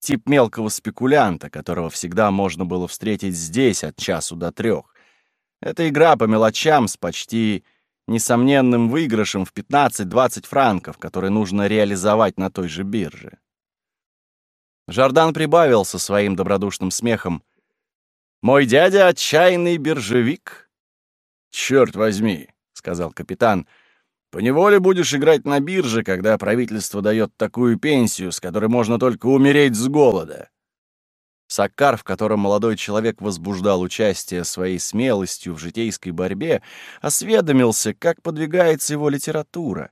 тип мелкого спекулянта, которого всегда можно было встретить здесь от часу до трех. Это игра по мелочам с почти несомненным выигрышем в 15-20 франков, который нужно реализовать на той же бирже. Жордан прибавил со своим добродушным смехом. «Мой дядя — отчаянный биржевик». «Черт возьми», — сказал капитан, — Поневоле будешь играть на бирже, когда правительство дает такую пенсию, с которой можно только умереть с голода. Саккар, в котором молодой человек возбуждал участие своей смелостью в житейской борьбе, осведомился, как подвигается его литература.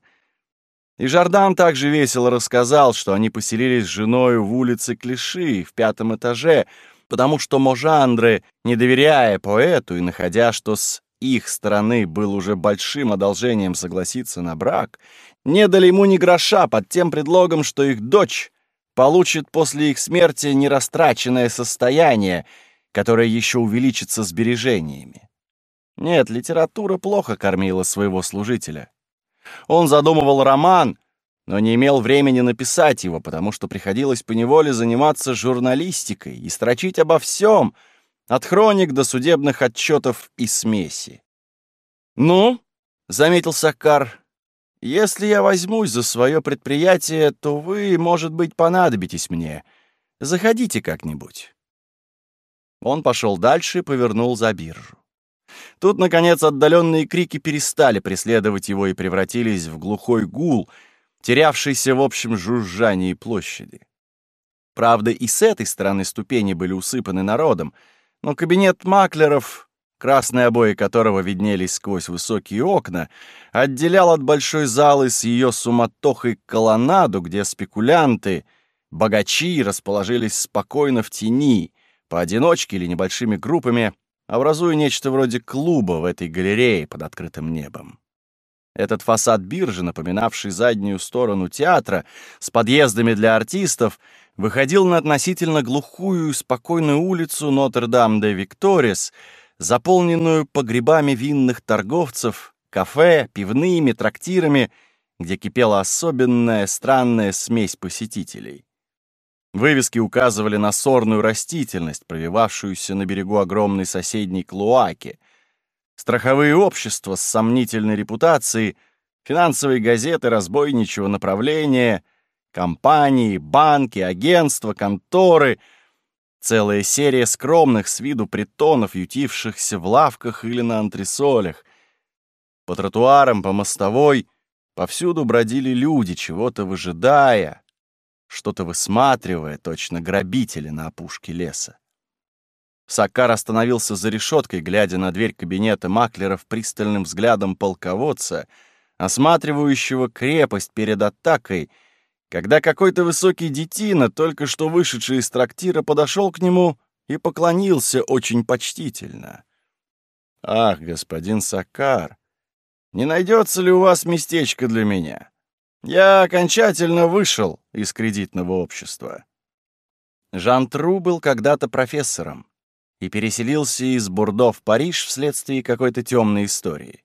И Жордан также весело рассказал, что они поселились с женой в улице Клиши, в пятом этаже, потому что Можандре, не доверяя поэту и находя, что с их стороны был уже большим одолжением согласиться на брак, не дали ему ни гроша под тем предлогом, что их дочь получит после их смерти нерастраченное состояние, которое еще увеличится сбережениями. Нет, литература плохо кормила своего служителя. Он задумывал роман, но не имел времени написать его, потому что приходилось поневоле заниматься журналистикой и строчить обо всем — от хроник до судебных отчетов и смеси. «Ну», — заметил Саккар, — «если я возьмусь за свое предприятие, то вы, может быть, понадобитесь мне. Заходите как-нибудь». Он пошел дальше и повернул за биржу. Тут, наконец, отдаленные крики перестали преследовать его и превратились в глухой гул, терявшийся в общем жужжании площади. Правда, и с этой стороны ступени были усыпаны народом — но кабинет маклеров, красные обои которого виднелись сквозь высокие окна, отделял от большой залы с ее суматохой колоннаду, где спекулянты, богачи расположились спокойно в тени, поодиночке или небольшими группами, образуя нечто вроде клуба в этой галерее под открытым небом. Этот фасад биржи, напоминавший заднюю сторону театра, с подъездами для артистов, выходил на относительно глухую и спокойную улицу Нотр-Дам-де-Викторис, заполненную погребами винных торговцев, кафе, пивными, трактирами, где кипела особенная странная смесь посетителей. Вывески указывали на сорную растительность, провивавшуюся на берегу огромной соседней Клуаки, страховые общества с сомнительной репутацией, финансовые газеты разбойничьего направления — Компании, банки, агентства, конторы. Целая серия скромных с виду притонов, ютившихся в лавках или на антресолях. По тротуарам, по мостовой повсюду бродили люди, чего-то выжидая, что-то высматривая, точно грабители на опушке леса. Сакар остановился за решеткой, глядя на дверь кабинета маклеров пристальным взглядом полководца, осматривающего крепость перед атакой — когда какой-то высокий детина, только что вышедший из трактира, подошел к нему и поклонился очень почтительно. «Ах, господин Сакар, не найдется ли у вас местечко для меня? Я окончательно вышел из кредитного общества». Жан Тру был когда-то профессором и переселился из Бурдо в Париж вследствие какой-то темной истории.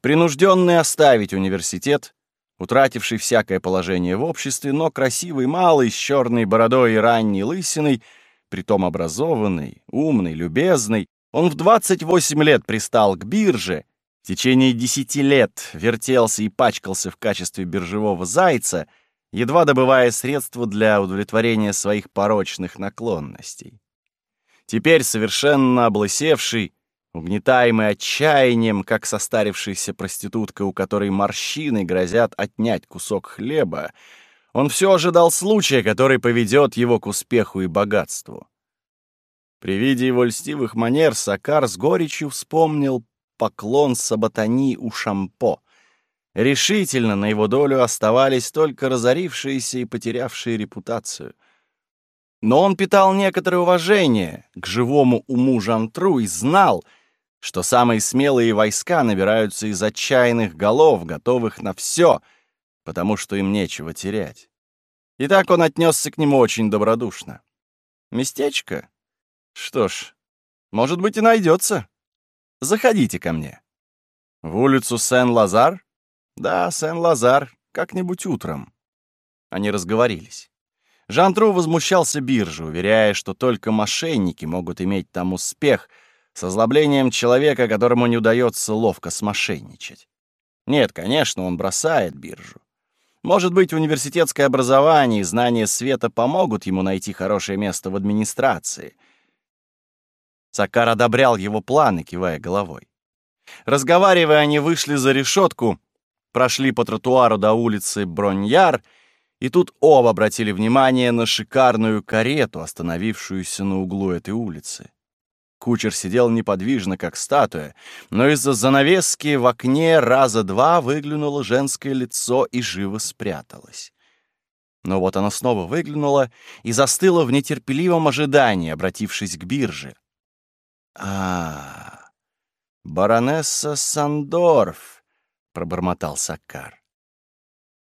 Принужденный оставить университет, утративший всякое положение в обществе, но красивый малый с черной бородой и ранней лысиной, притом образованный, умный, любезный, он в 28 лет пристал к бирже, в течение 10 лет вертелся и пачкался в качестве биржевого зайца, едва добывая средства для удовлетворения своих порочных наклонностей. Теперь совершенно облысевший, Угнетаемый отчаянием, как состарившаяся проститутка, у которой морщины грозят отнять кусок хлеба, он все ожидал случая, который поведет его к успеху и богатству. При виде его льстивых манер Сакар с горечью вспомнил поклон Саботани у Шампо. Решительно на его долю оставались только разорившиеся и потерявшие репутацию. Но он питал некоторое уважение к живому уму Жантру и знал, что самые смелые войска набираются из отчаянных голов, готовых на все, потому что им нечего терять. И так он отнесся к нему очень добродушно. Местечко? Что ж, может быть и найдется. Заходите ко мне. В улицу Сен-Лазар? Да, Сен-Лазар, как-нибудь утром. Они разговорились. Жан-Тру возмущался бирже, уверяя, что только мошенники могут иметь там успех с озлоблением человека, которому не удается ловко смошенничать. Нет, конечно, он бросает биржу. Может быть, университетское образование и знание света помогут ему найти хорошее место в администрации. Сакар одобрял его планы, кивая головой. Разговаривая, они вышли за решетку, прошли по тротуару до улицы Броньяр, и тут оба обратили внимание на шикарную карету, остановившуюся на углу этой улицы. Кучер сидел неподвижно, как статуя, но из-за занавески в окне раза два выглянуло женское лицо и живо спряталось. Но вот оно снова выглянуло и застыло в нетерпеливом ожидании, обратившись к бирже. а, баронесса Сандорф!» — пробормотал Саккар.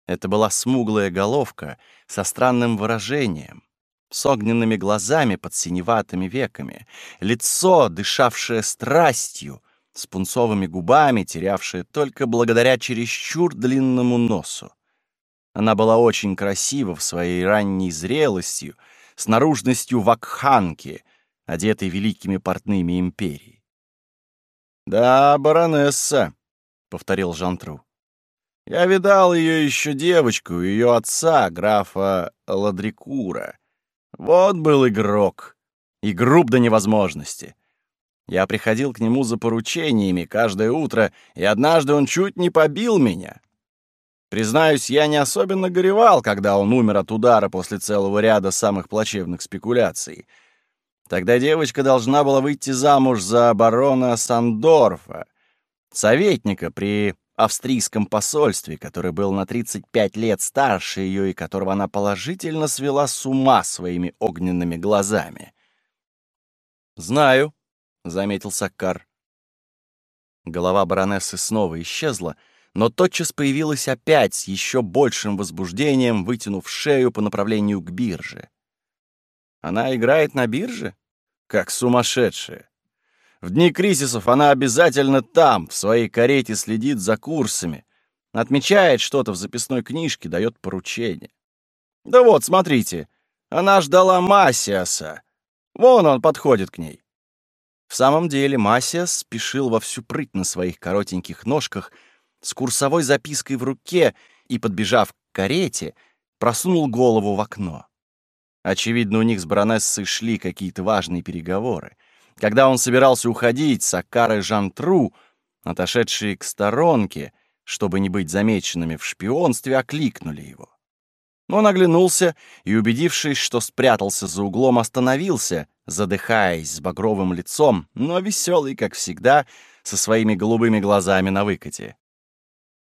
Это была смуглая головка со странным выражением, с огненными глазами под синеватыми веками, лицо, дышавшее страстью, с пунцовыми губами, терявшее только благодаря чересчур длинному носу. Она была очень красива в своей ранней зрелостью, с наружностью вакханки, одетой великими портными империи. «Да, баронесса», — повторил Жантру. «Я видал ее еще девочку, ее отца, графа Ладрикура. Вот был игрок. И груб до невозможности. Я приходил к нему за поручениями каждое утро, и однажды он чуть не побил меня. Признаюсь, я не особенно горевал, когда он умер от удара после целого ряда самых плачевных спекуляций. Тогда девочка должна была выйти замуж за барона Сандорфа, советника при австрийском посольстве, который был на 35 лет старше ее и которого она положительно свела с ума своими огненными глазами. «Знаю», — заметил Саккар. Голова баронессы снова исчезла, но тотчас появилась опять с еще большим возбуждением, вытянув шею по направлению к бирже. «Она играет на бирже? Как сумасшедшая! В дни кризисов она обязательно там, в своей карете следит за курсами, отмечает что-то в записной книжке, дает поручение. Да вот, смотрите, она ждала Масиаса. Вон он подходит к ней. В самом деле Масиас спешил во всю прыть на своих коротеньких ножках с курсовой запиской в руке и, подбежав к карете, просунул голову в окно. Очевидно, у них с баронессой шли какие-то важные переговоры. Когда он собирался уходить, Саккар и Жантру, отошедшие к сторонке, чтобы не быть замеченными в шпионстве, окликнули его. Он оглянулся и, убедившись, что спрятался за углом, остановился, задыхаясь с багровым лицом, но веселый, как всегда, со своими голубыми глазами на выкате.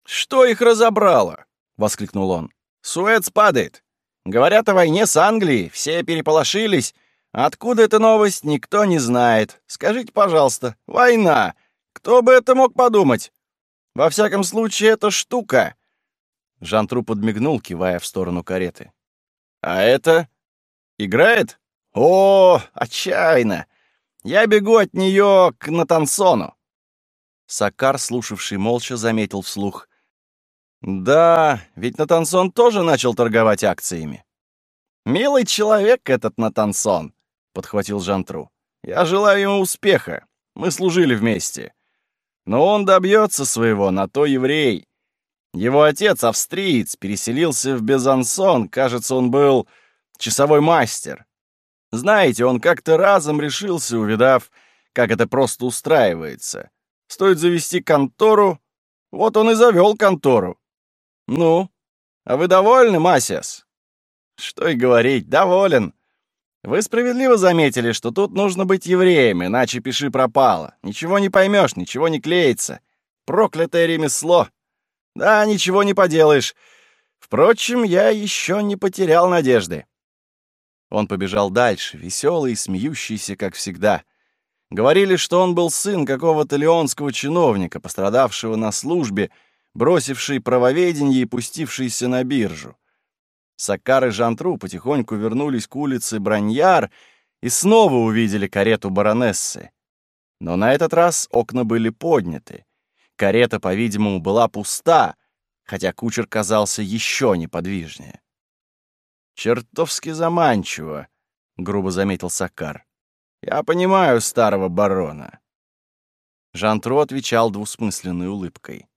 «Что их разобрало?» — воскликнул он. «Суэц падает. Говорят о войне с Англией, все переполошились, Откуда эта новость, никто не знает. Скажите, пожалуйста, война. Кто бы это мог подумать? Во всяком случае, это штука. Жантру подмигнул, кивая в сторону кареты. А это? Играет? О, отчаянно! Я бегу от нее к Натансону. Сакар, слушавший молча, заметил вслух. Да, ведь Натансон тоже начал торговать акциями. Милый человек этот Натансон подхватил Жантру. «Я желаю ему успеха. Мы служили вместе. Но он добьется своего, на то еврей. Его отец, австриец, переселился в Безансон. Кажется, он был часовой мастер. Знаете, он как-то разом решился, увидав, как это просто устраивается. Стоит завести контору. Вот он и завел контору. Ну, а вы довольны, Масиас? Что и говорить, доволен. Вы справедливо заметили, что тут нужно быть евреем, иначе пиши пропало. Ничего не поймешь, ничего не клеится. Проклятое ремесло. Да, ничего не поделаешь. Впрочем, я еще не потерял надежды. Он побежал дальше, веселый и смеющийся, как всегда. Говорили, что он был сын какого-то леонского чиновника, пострадавшего на службе, бросивший правоведение и пустившийся на биржу. Саккар и Жантру потихоньку вернулись к улице Браньяр и снова увидели карету баронессы. Но на этот раз окна были подняты. Карета, по-видимому, была пуста, хотя кучер казался еще неподвижнее. «Чертовски заманчиво», — грубо заметил Саккар. «Я понимаю старого барона». Жантро отвечал двусмысленной улыбкой.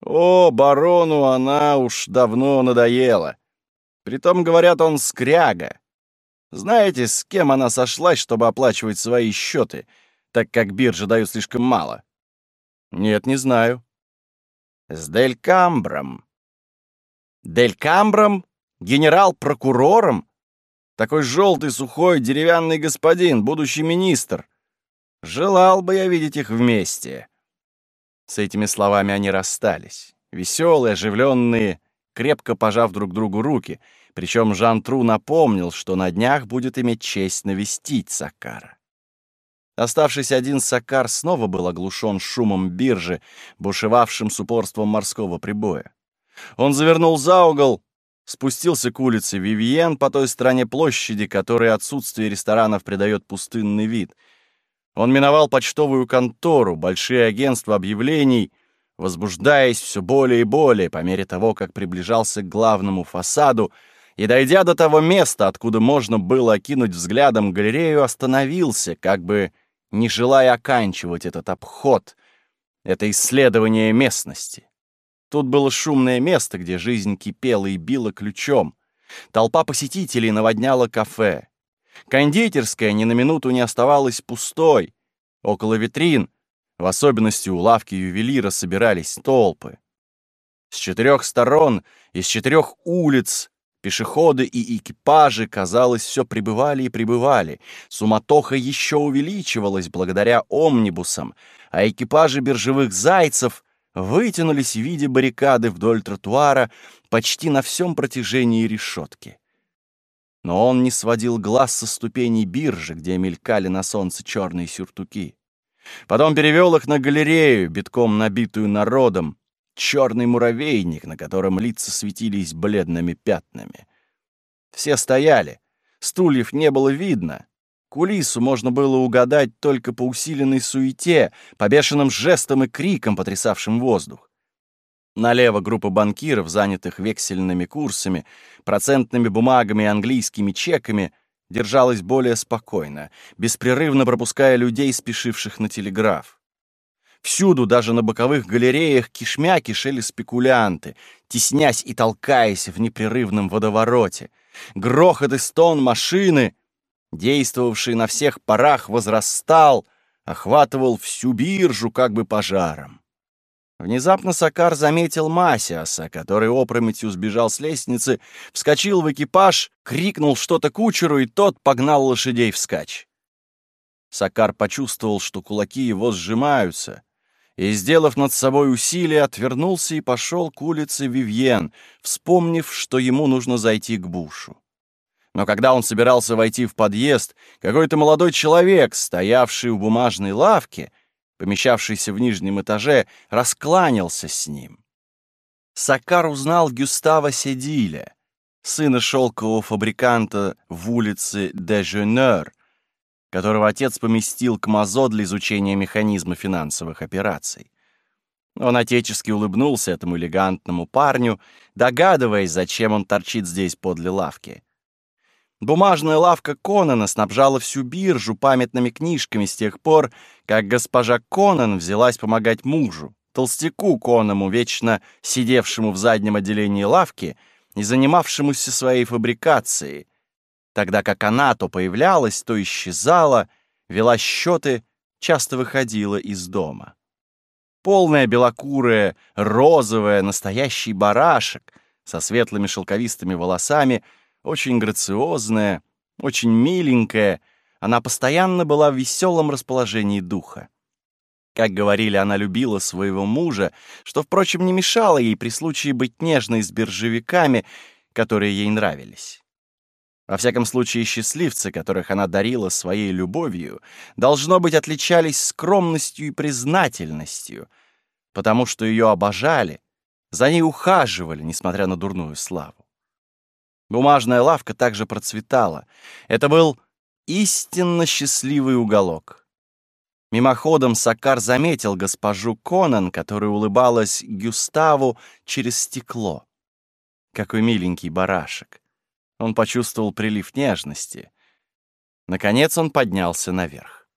«О, барону она уж давно надоела. Притом, говорят, он скряга. Знаете, с кем она сошлась, чтобы оплачивать свои счеты, так как биржа дают слишком мало?» «Нет, не знаю». «С Дель Камбром». «Дель Камбром? Генерал-прокурором? Такой желтый, сухой, деревянный господин, будущий министр. Желал бы я видеть их вместе». С этими словами они расстались. Веселые, оживленные, крепко пожав друг другу руки, причем Жан Тру напомнил, что на днях будет иметь честь навестить Сакара. Оставшись один, Сакар снова был оглушен шумом биржи, бушевавшим с упорством морского прибоя. Он завернул за угол, спустился к улице Вивьен по той стороне площади, которой отсутствие ресторанов придает пустынный вид — он миновал почтовую контору, большие агентства объявлений, возбуждаясь все более и более по мере того, как приближался к главному фасаду, и, дойдя до того места, откуда можно было окинуть взглядом галерею, остановился, как бы не желая оканчивать этот обход, это исследование местности. Тут было шумное место, где жизнь кипела и била ключом. Толпа посетителей наводняла кафе. Кондитерская ни на минуту не оставалась пустой. Около витрин, в особенности у лавки ювелира, собирались толпы. С четырех сторон, из четырех улиц, пешеходы и экипажи, казалось, все прибывали и прибывали. Суматоха еще увеличивалась благодаря омнибусам, а экипажи биржевых зайцев вытянулись в виде баррикады вдоль тротуара почти на всем протяжении решетки но он не сводил глаз со ступеней биржи, где мелькали на солнце черные сюртуки. Потом перевел их на галерею, битком набитую народом, черный муравейник, на котором лица светились бледными пятнами. Все стояли, стульев не было видно. Кулису можно было угадать только по усиленной суете, по бешеным жестам и крикам, потрясавшим воздух. Налево группа банкиров, занятых вексельными курсами, процентными бумагами и английскими чеками, держалась более спокойно, беспрерывно пропуская людей, спешивших на телеграф. Всюду, даже на боковых галереях, кишмя кишели спекулянты, теснясь и толкаясь в непрерывном водовороте. Грохот и стон машины, действовавший на всех парах, возрастал, охватывал всю биржу как бы пожаром. Внезапно Сакар заметил Масиаса, который опрометью сбежал с лестницы, вскочил в экипаж, крикнул что-то кучеру, и тот погнал лошадей вскачь. Сакар почувствовал, что кулаки его сжимаются, и, сделав над собой усилие, отвернулся и пошел к улице Вивьен, вспомнив, что ему нужно зайти к Бушу. Но когда он собирался войти в подъезд, какой-то молодой человек, стоявший у бумажной лавки, помещавшийся в нижнем этаже, раскланялся с ним. Сакар узнал Гюстава Седиля, сына шелкового фабриканта в улице Деженер, которого отец поместил к Мазо для изучения механизма финансовых операций. Он отечески улыбнулся этому элегантному парню, догадываясь, зачем он торчит здесь подле лавки. Бумажная лавка Конана снабжала всю биржу памятными книжками с тех пор, как госпожа Конан взялась помогать мужу, толстяку Коному, вечно сидевшему в заднем отделении лавки и занимавшемуся своей фабрикацией, тогда как она то появлялась, то исчезала, вела счеты, часто выходила из дома. Полная белокурая, розовая, настоящий барашек со светлыми шелковистыми волосами — очень грациозная, очень миленькая, она постоянно была в веселом расположении духа. Как говорили, она любила своего мужа, что, впрочем, не мешало ей при случае быть нежной с биржевиками, которые ей нравились. Во всяком случае, счастливцы, которых она дарила своей любовью, должно быть, отличались скромностью и признательностью, потому что ее обожали, за ней ухаживали, несмотря на дурную славу. Бумажная лавка также процветала. Это был истинно счастливый уголок. Мимоходом Сакар заметил госпожу Конан, которая улыбалась Гюставу через стекло. Какой миленький барашек. Он почувствовал прилив нежности. Наконец он поднялся наверх.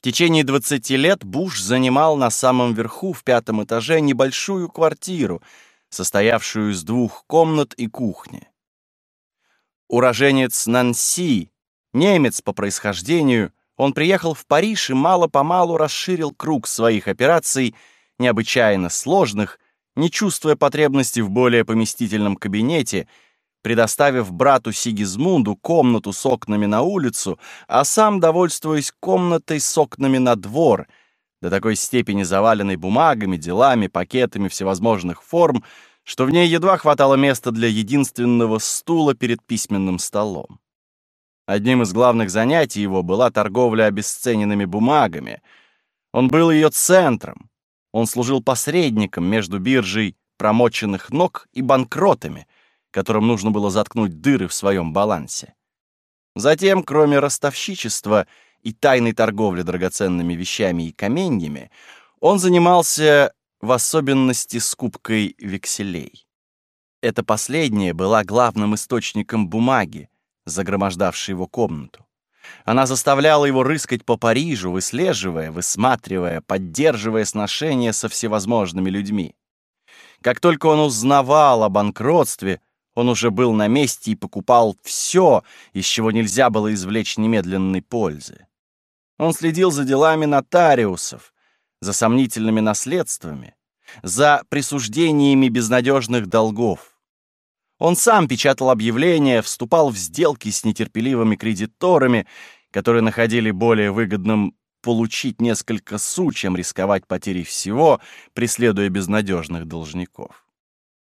В течение 20 лет Буш занимал на самом верху, в пятом этаже, небольшую квартиру, состоявшую из двух комнат и кухни. Уроженец Нанси, немец по происхождению, он приехал в Париж и мало-помалу расширил круг своих операций, необычайно сложных, не чувствуя потребности в более поместительном кабинете, предоставив брату Сигизмунду комнату с окнами на улицу, а сам довольствуясь комнатой с окнами на двор, до такой степени заваленной бумагами, делами, пакетами всевозможных форм, что в ней едва хватало места для единственного стула перед письменным столом. Одним из главных занятий его была торговля обесцененными бумагами. Он был ее центром, он служил посредником между биржей промоченных ног и банкротами, которым нужно было заткнуть дыры в своем балансе. Затем, кроме ростовщичества и тайной торговли драгоценными вещами и каменьями, он занимался в особенности скупкой векселей. Это последнее была главным источником бумаги, загромождавшей его комнату. Она заставляла его рыскать по Парижу, выслеживая, высматривая, поддерживая сношения со всевозможными людьми. Как только он узнавал о банкротстве, он уже был на месте и покупал все, из чего нельзя было извлечь немедленной пользы. Он следил за делами нотариусов, за сомнительными наследствами, за присуждениями безнадежных долгов. Он сам печатал объявления, вступал в сделки с нетерпеливыми кредиторами, которые находили более выгодным получить несколько су, чем рисковать потерей всего, преследуя безнадежных должников.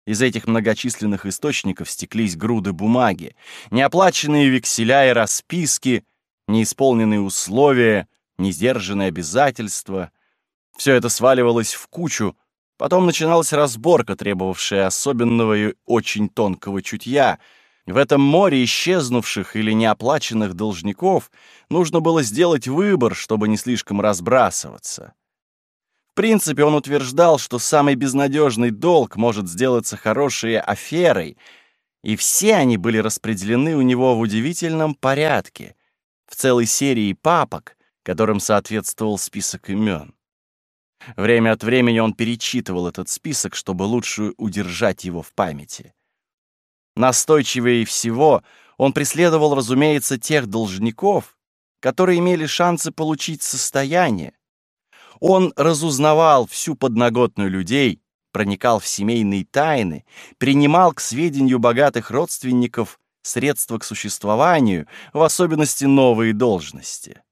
Из этих многочисленных источников стеклись груды бумаги, неоплаченные векселя и расписки, неисполненные условия, несдержанные обязательства. Все это сваливалось в кучу, Потом начиналась разборка, требовавшая особенного и очень тонкого чутья. В этом море исчезнувших или неоплаченных должников нужно было сделать выбор, чтобы не слишком разбрасываться. Принципе, он утверждал, что самый безнадежный долг может сделаться хорошей аферой, и все они были распределены у него в удивительном порядке, в целой серии папок, которым соответствовал список имен. Время от времени он перечитывал этот список, чтобы лучше удержать его в памяти. Настойчивее всего он преследовал, разумеется, тех должников, которые имели шансы получить состояние. Он разузнавал всю подноготную людей, проникал в семейные тайны, принимал к сведению богатых родственников средства к существованию, в особенности новые должности.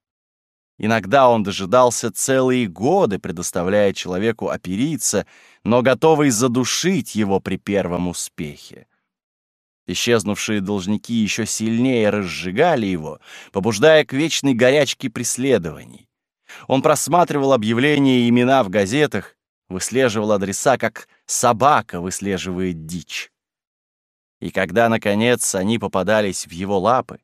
Иногда он дожидался целые годы, предоставляя человеку опериться, но готовый задушить его при первом успехе. Исчезнувшие должники еще сильнее разжигали его, побуждая к вечной горячке преследований. Он просматривал объявления и имена в газетах, выслеживал адреса, как собака выслеживает дичь. И когда, наконец, они попадались в его лапы,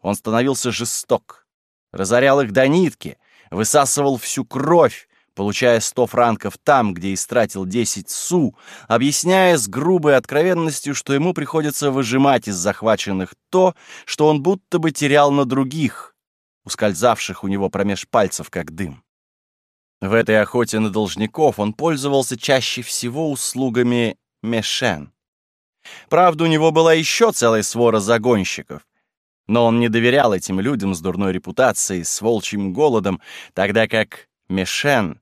он становился жесток, разорял их до нитки, высасывал всю кровь, получая сто франков там, где истратил десять су, объясняя с грубой откровенностью, что ему приходится выжимать из захваченных то, что он будто бы терял на других, ускользавших у него промеж пальцев, как дым. В этой охоте на должников он пользовался чаще всего услугами Мешен. Правда, у него была еще целая свора загонщиков, но он не доверял этим людям с дурной репутацией, с волчьим голодом, тогда как Мишен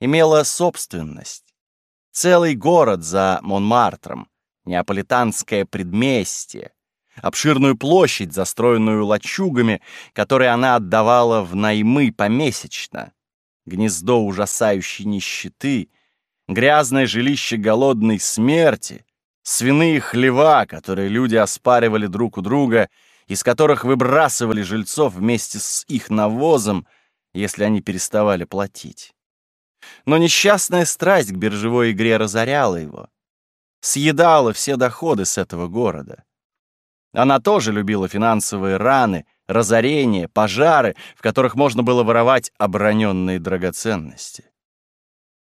имела собственность. Целый город за Монмартром, неаполитанское предместье, обширную площадь, застроенную лачугами, которые она отдавала в наймы помесячно, гнездо ужасающей нищеты, грязное жилище голодной смерти, свиные хлева, которые люди оспаривали друг у друга — из которых выбрасывали жильцов вместе с их навозом, если они переставали платить. Но несчастная страсть к биржевой игре разоряла его, съедала все доходы с этого города. Она тоже любила финансовые раны, разорения, пожары, в которых можно было воровать обороненные драгоценности.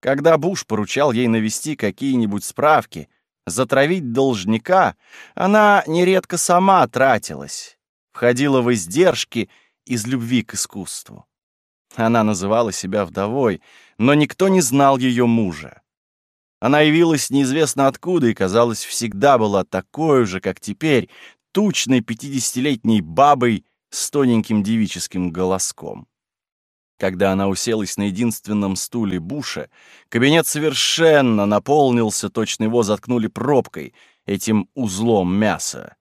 Когда Буш поручал ей навести какие-нибудь справки, затравить должника, она нередко сама тратилась, входила в издержки из любви к искусству. Она называла себя вдовой, но никто не знал ее мужа. Она явилась неизвестно откуда и, казалось, всегда была такой же, как теперь, тучной пятидесятилетней бабой с тоненьким девическим голоском. Когда она уселась на единственном стуле Буша, кабинет совершенно наполнился, точно его заткнули пробкой, этим узлом мяса.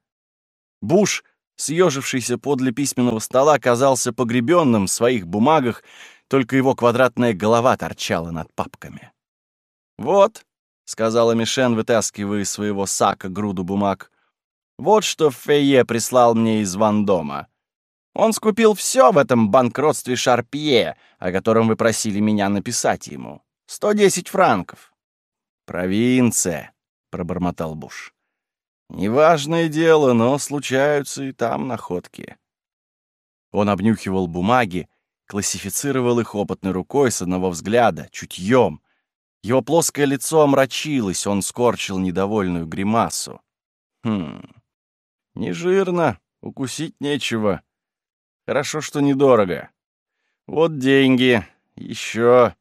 Буш, съежившийся подле письменного стола, казался погребенным в своих бумагах, только его квадратная голова торчала над папками. «Вот», — сказала Мишен, вытаскивая из своего сака груду бумаг, вот что Фейе прислал мне из Вандома. Он скупил все в этом банкротстве Шарпье, о котором вы просили меня написать ему. Сто десять франков. «Провинция», — пробормотал Буш. «Неважное дело, но случаются и там находки». Он обнюхивал бумаги, классифицировал их опытной рукой с одного взгляда, чутьем. Его плоское лицо омрачилось, он скорчил недовольную гримасу. «Хм, не жирно, укусить нечего. Хорошо, что недорого. Вот деньги. Еще.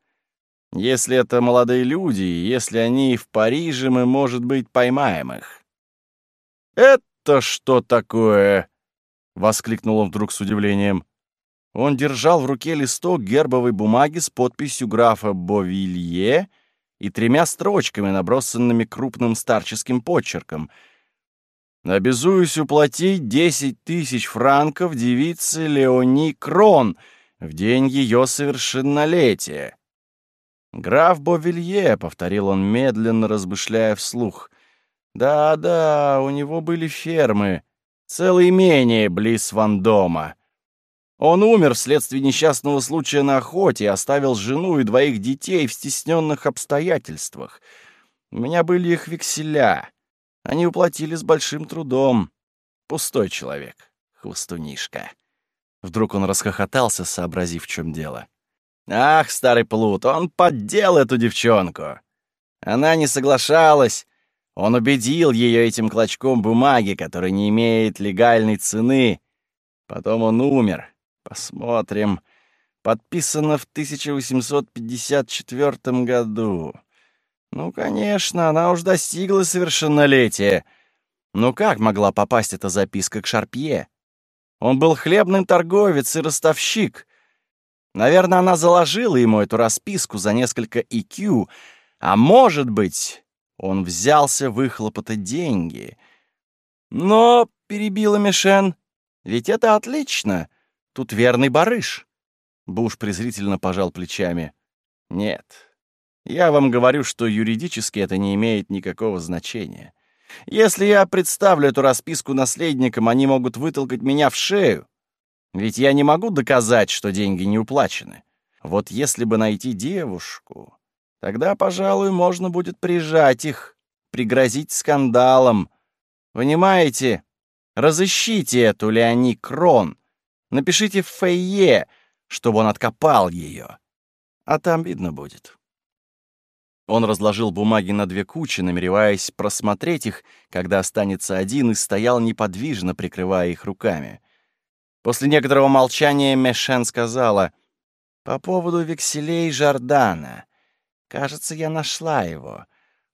Если это молодые люди, если они в Париже, мы, может быть, поймаем их. «Это что такое?» — воскликнул он вдруг с удивлением. Он держал в руке листок гербовой бумаги с подписью графа Бовилье и тремя строчками, набросанными крупным старческим почерком — Обязуюсь уплатить десять тысяч франков девице Леони Крон в день ее совершеннолетия. «Граф Бовилье», — повторил он медленно, размышляя вслух. «Да-да, у него были фермы, целое имение близ Вандома. Он умер вследствие несчастного случая на охоте и оставил жену и двоих детей в стесненных обстоятельствах. У меня были их векселя». Они уплатили с большим трудом. Пустой человек, хвостунишка. Вдруг он расхохотался, сообразив, в чем дело. Ах, старый плут, он поддел эту девчонку. Она не соглашалась. Он убедил ее этим клочком бумаги, который не имеет легальной цены. Потом он умер. Посмотрим. Подписано в 1854 году. Ну, конечно, она уж достигла совершеннолетия. Но как могла попасть эта записка к Шарпье? Он был хлебным торговец и ростовщик. Наверное, она заложила ему эту расписку за несколько ИКЮ, а может быть, он взялся выхлопотать деньги. Но, — перебила Мишен, — ведь это отлично. Тут верный барыш. Буш презрительно пожал плечами. Нет, я вам говорю, что юридически это не имеет никакого значения. Если я представлю эту расписку наследникам, они могут вытолкать меня в шею. Ведь я не могу доказать, что деньги не уплачены. Вот если бы найти девушку, тогда, пожалуй, можно будет прижать их, пригрозить скандалом. Понимаете? Разыщите эту Леони Крон. Напишите в Фейе, чтобы он откопал ее. А там видно будет. Он разложил бумаги на две кучи, намереваясь просмотреть их, когда останется один, и стоял неподвижно, прикрывая их руками. После некоторого молчания Мешен сказала, «По поводу векселей Жордана. Кажется, я нашла его.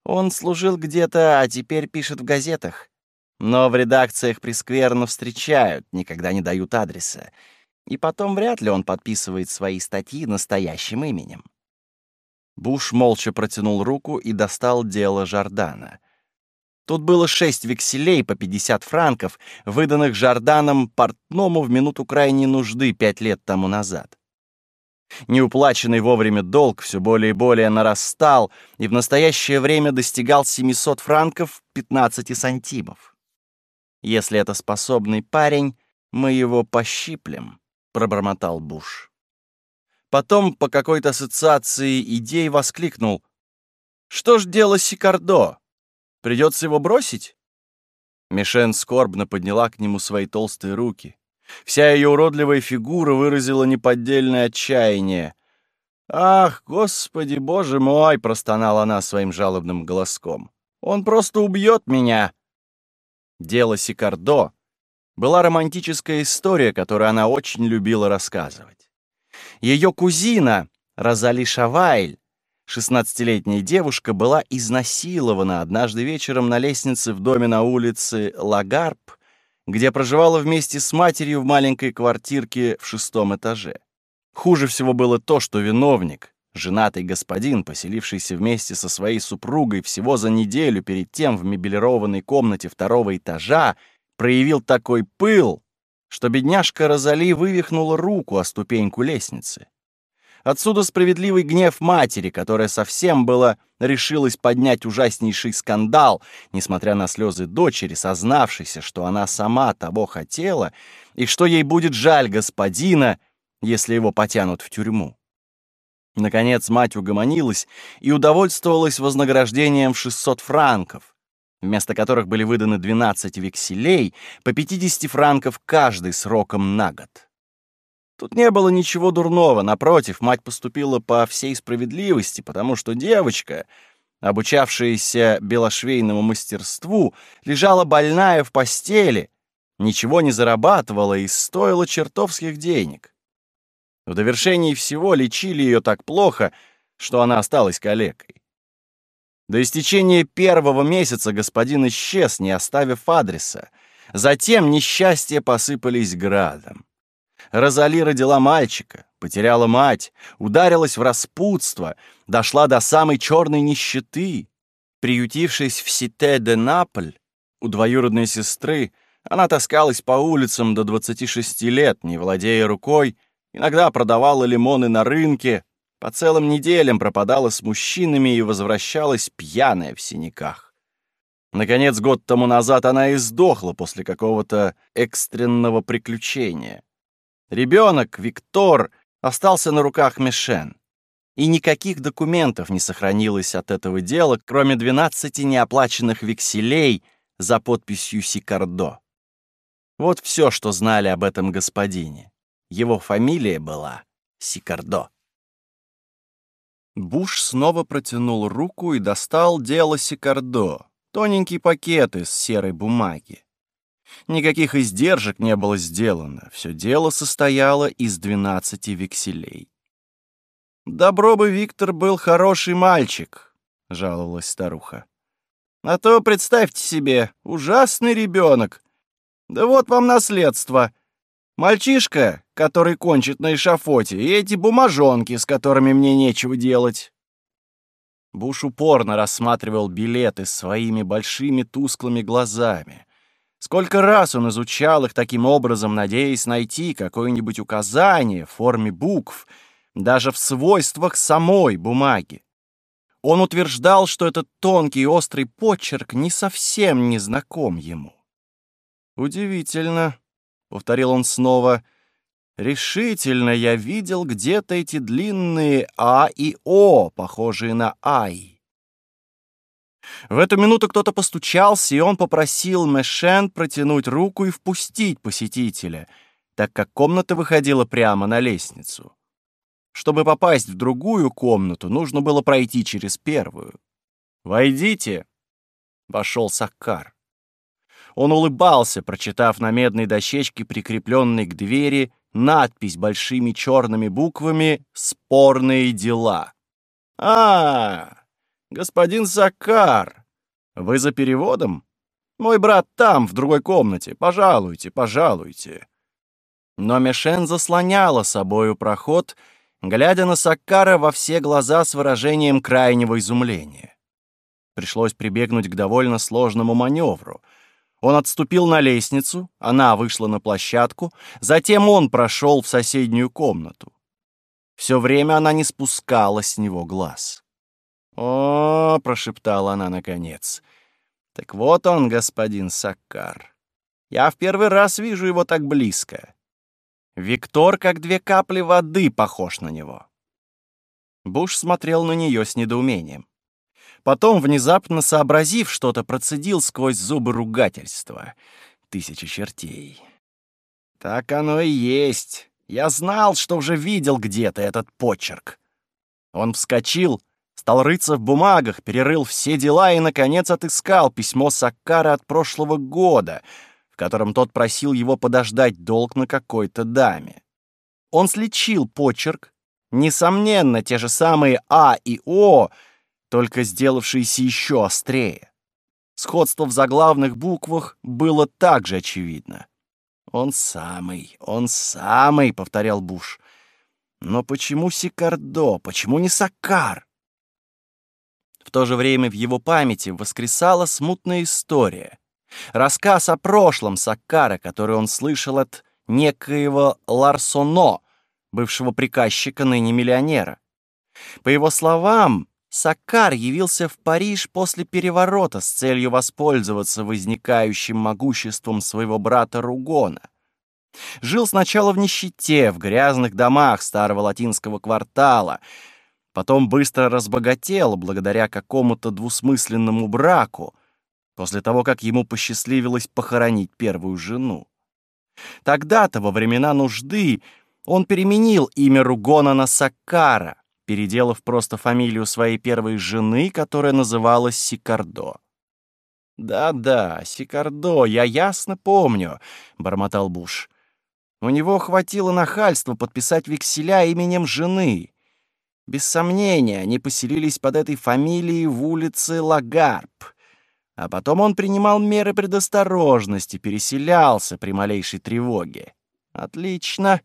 Он служил где-то, а теперь пишет в газетах. Но в редакциях прескверно встречают, никогда не дают адреса. И потом вряд ли он подписывает свои статьи настоящим именем. Буш молча протянул руку и достал дело Жордана. Тут было шесть векселей по 50 франков, выданных Жорданом портному в минуту крайней нужды пять лет тому назад. Неуплаченный вовремя долг все более и более нарастал и в настоящее время достигал 700 франков 15 сантимов. Если это способный парень, мы его пощиплем», — пробормотал Буш. Потом по какой-то ассоциации идей воскликнул. «Что ж дело Сикардо? Придется его бросить?» Мишен скорбно подняла к нему свои толстые руки. Вся ее уродливая фигура выразила неподдельное отчаяние. «Ах, господи, боже мой!» — простонала она своим жалобным голоском. «Он просто убьет меня!» Дело Сикардо была романтическая история, которую она очень любила рассказывать. Ее кузина, Розали Шавайль, шестнадцатилетняя девушка, была изнасилована однажды вечером на лестнице в доме на улице Лагарб, где проживала вместе с матерью в маленькой квартирке в шестом этаже. Хуже всего было то, что виновник, женатый господин, поселившийся вместе со своей супругой всего за неделю перед тем в мебелированной комнате второго этажа, проявил такой пыл, что бедняжка Розали вывихнула руку о ступеньку лестницы. Отсюда справедливый гнев матери, которая совсем было решилась поднять ужаснейший скандал, несмотря на слезы дочери, сознавшейся, что она сама того хотела, и что ей будет жаль господина, если его потянут в тюрьму. Наконец мать угомонилась и удовольствовалась вознаграждением в 600 франков, вместо которых были выданы 12 векселей по 50 франков каждый сроком на год. Тут не было ничего дурного, напротив, мать поступила по всей справедливости, потому что девочка, обучавшаяся белошвейному мастерству, лежала больная в постели, ничего не зарабатывала и стоила чертовских денег. В довершении всего лечили ее так плохо, что она осталась калекой. До истечения первого месяца господин исчез, не оставив адреса. Затем несчастья посыпались градом. Розали родила мальчика, потеряла мать, ударилась в распутство, дошла до самой черной нищеты. Приютившись в Сите-де-Наполь, у двоюродной сестры, она таскалась по улицам до 26 лет, не владея рукой, иногда продавала лимоны на рынке, по целым неделям пропадала с мужчинами и возвращалась пьяная в синяках. Наконец, год тому назад она и сдохла после какого-то экстренного приключения. Ребенок, Виктор, остался на руках Мишен. И никаких документов не сохранилось от этого дела, кроме 12 неоплаченных векселей за подписью Сикардо. Вот все, что знали об этом господине. Его фамилия была Сикардо. Буш снова протянул руку и достал дело Сикардо, тоненький пакет из серой бумаги. Никаких издержек не было сделано, все дело состояло из двенадцати векселей. «Добро бы Виктор был хороший мальчик», — жаловалась старуха. «А то, представьте себе, ужасный ребенок. Да вот вам наследство. Мальчишка, который кончит на эшафоте, и эти бумажонки, с которыми мне нечего делать». Буш упорно рассматривал билеты своими большими тусклыми глазами. Сколько раз он изучал их таким образом, надеясь найти какое-нибудь указание в форме букв, даже в свойствах самой бумаги. Он утверждал, что этот тонкий и острый почерк не совсем не знаком ему. «Удивительно», — повторил он снова, — «решительно я видел где-то эти длинные «а» и «о», похожие на «ай». В эту минуту кто-то постучался, и он попросил Мэшен протянуть руку и впустить посетителя, так как комната выходила прямо на лестницу. Чтобы попасть в другую комнату, нужно было пройти через первую. «Войдите!» — вошел Саккар. Он улыбался, прочитав на медной дощечке, прикрепленной к двери, надпись большими черными буквами «Спорные дела». «А, «Господин Закар, вы за переводом? Мой брат там, в другой комнате. Пожалуйте, пожалуйте». Но Мишен заслоняла собою проход, глядя на Саккара во все глаза с выражением крайнего изумления. Пришлось прибегнуть к довольно сложному маневру. Он отступил на лестницу, она вышла на площадку, затем он прошел в соседнюю комнату. Все время она не спускала с него глаз. «О!» — прошептала она наконец. «Так вот он, господин Саккар. Я в первый раз вижу его так близко. Виктор, как две капли воды, похож на него. Буш смотрел на нее с недоумением. Потом, внезапно сообразив что-то, процедил сквозь зубы ругательства. Тысяча чертей. Так оно и есть. Я знал, что уже видел где-то этот почерк. Он вскочил, стал рыться в бумагах, перерыл все дела и, наконец, отыскал письмо Саккара от прошлого года, в котором тот просил его подождать долг на какой-то даме. Он слечил почерк, несомненно, те же самые А и О, только сделавшиеся еще острее. Сходство в заглавных буквах было также очевидно. «Он самый, он самый», — повторял Буш. «Но почему Сикардо? Почему не Сакар?» В то же время в его памяти воскресала смутная история. Рассказ о прошлом Саккара, который он слышал от некоего Ларсоно, бывшего приказчика, ныне миллионера. По его словам, Саккар явился в Париж после переворота с целью воспользоваться возникающим могуществом своего брата Ругона. Жил сначала в нищете, в грязных домах старого латинского квартала, потом быстро разбогател благодаря какому-то двусмысленному браку, после того, как ему посчастливилось похоронить первую жену. Тогда-то, во времена нужды, он переменил имя Ругона на Саккара, переделав просто фамилию своей первой жены, которая называлась Сикардо. «Да-да, Сикардо, я ясно помню», — бормотал Буш. «У него хватило нахальства подписать векселя именем жены. Без сомнения, они поселились под этой фамилией в улице Лагарб. А потом он принимал меры предосторожности, переселялся при малейшей тревоге. Отлично,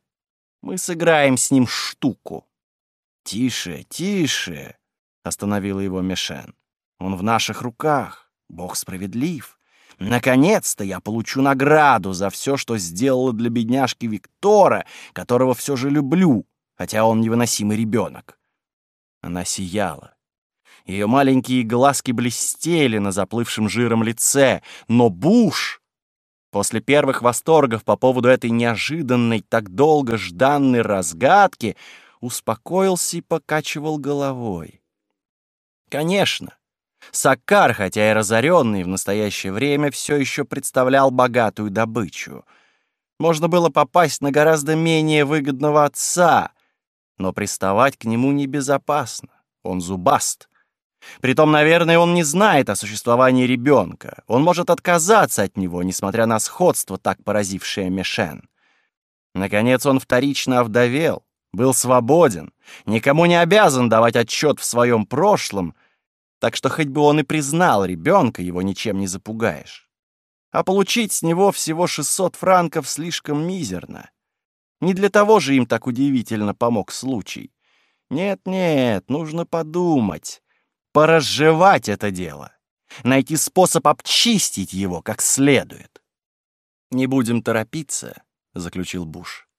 мы сыграем с ним штуку». «Тише, тише!» — остановила его Мишен. «Он в наших руках. Бог справедлив. Наконец-то я получу награду за все, что сделала для бедняжки Виктора, которого все же люблю, хотя он невыносимый ребенок». Она сияла. Ее маленькие глазки блестели на заплывшем жиром лице, но Буш После первых восторгов по поводу этой неожиданной, так долго жданной разгадки успокоился и покачивал головой. Конечно, Саккар, хотя и разоренный в настоящее время, все еще представлял богатую добычу. Можно было попасть на гораздо менее выгодного отца, но приставать к нему небезопасно. Он зубаст. Притом, наверное, он не знает о существовании ребенка. Он может отказаться от него, несмотря на сходство, так поразившее Мишен. Наконец, он вторично овдовел был свободен, никому не обязан давать отчет в своем прошлом, так что хоть бы он и признал ребенка, его ничем не запугаешь. А получить с него всего 600 франков слишком мизерно. Не для того же им так удивительно помог случай. Нет-нет, нужно подумать, поразжевать это дело, найти способ обчистить его как следует. «Не будем торопиться», — заключил Буш.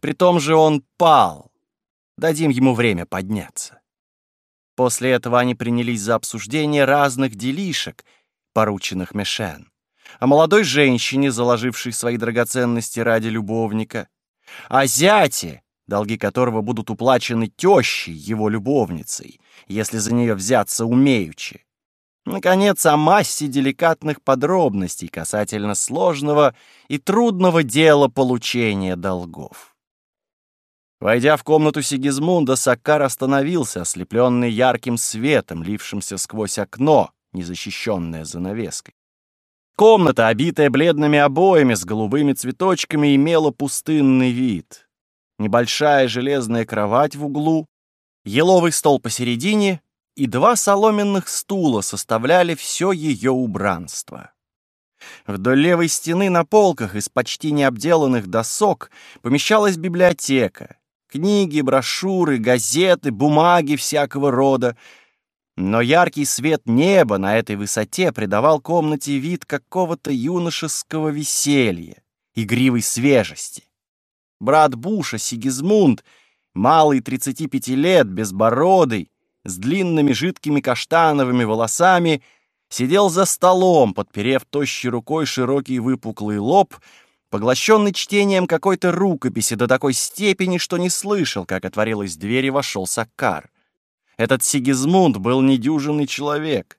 При том же он пал. Дадим ему время подняться. После этого они принялись за обсуждение разных делишек, порученных Мешен. О молодой женщине, заложившей свои драгоценности ради любовника. О зяте, долги которого будут уплачены тещей, его любовницей, если за нее взяться умеючи. Наконец, о массе деликатных подробностей касательно сложного и трудного дела получения долгов. Войдя в комнату Сигизмунда, Саккар остановился, ослепленный ярким светом, лившимся сквозь окно, незащищенное занавеской. Комната, обитая бледными обоями с голубыми цветочками, имела пустынный вид. Небольшая железная кровать в углу, еловый стол посередине и два соломенных стула составляли все ее убранство. Вдоль левой стены на полках из почти необделанных досок помещалась библиотека, Книги, брошюры, газеты, бумаги всякого рода. Но яркий свет неба на этой высоте придавал комнате вид какого-то юношеского веселья, игривой свежести. Брат Буша, Сигизмунд, малый 35 лет, безбородый, с длинными жидкими каштановыми волосами, сидел за столом, подперев тощей рукой широкий выпуклый лоб, поглощенный чтением какой-то рукописи до такой степени, что не слышал, как отворилась дверь и вошел Саккар. Этот Сигизмунд был недюжинный человек.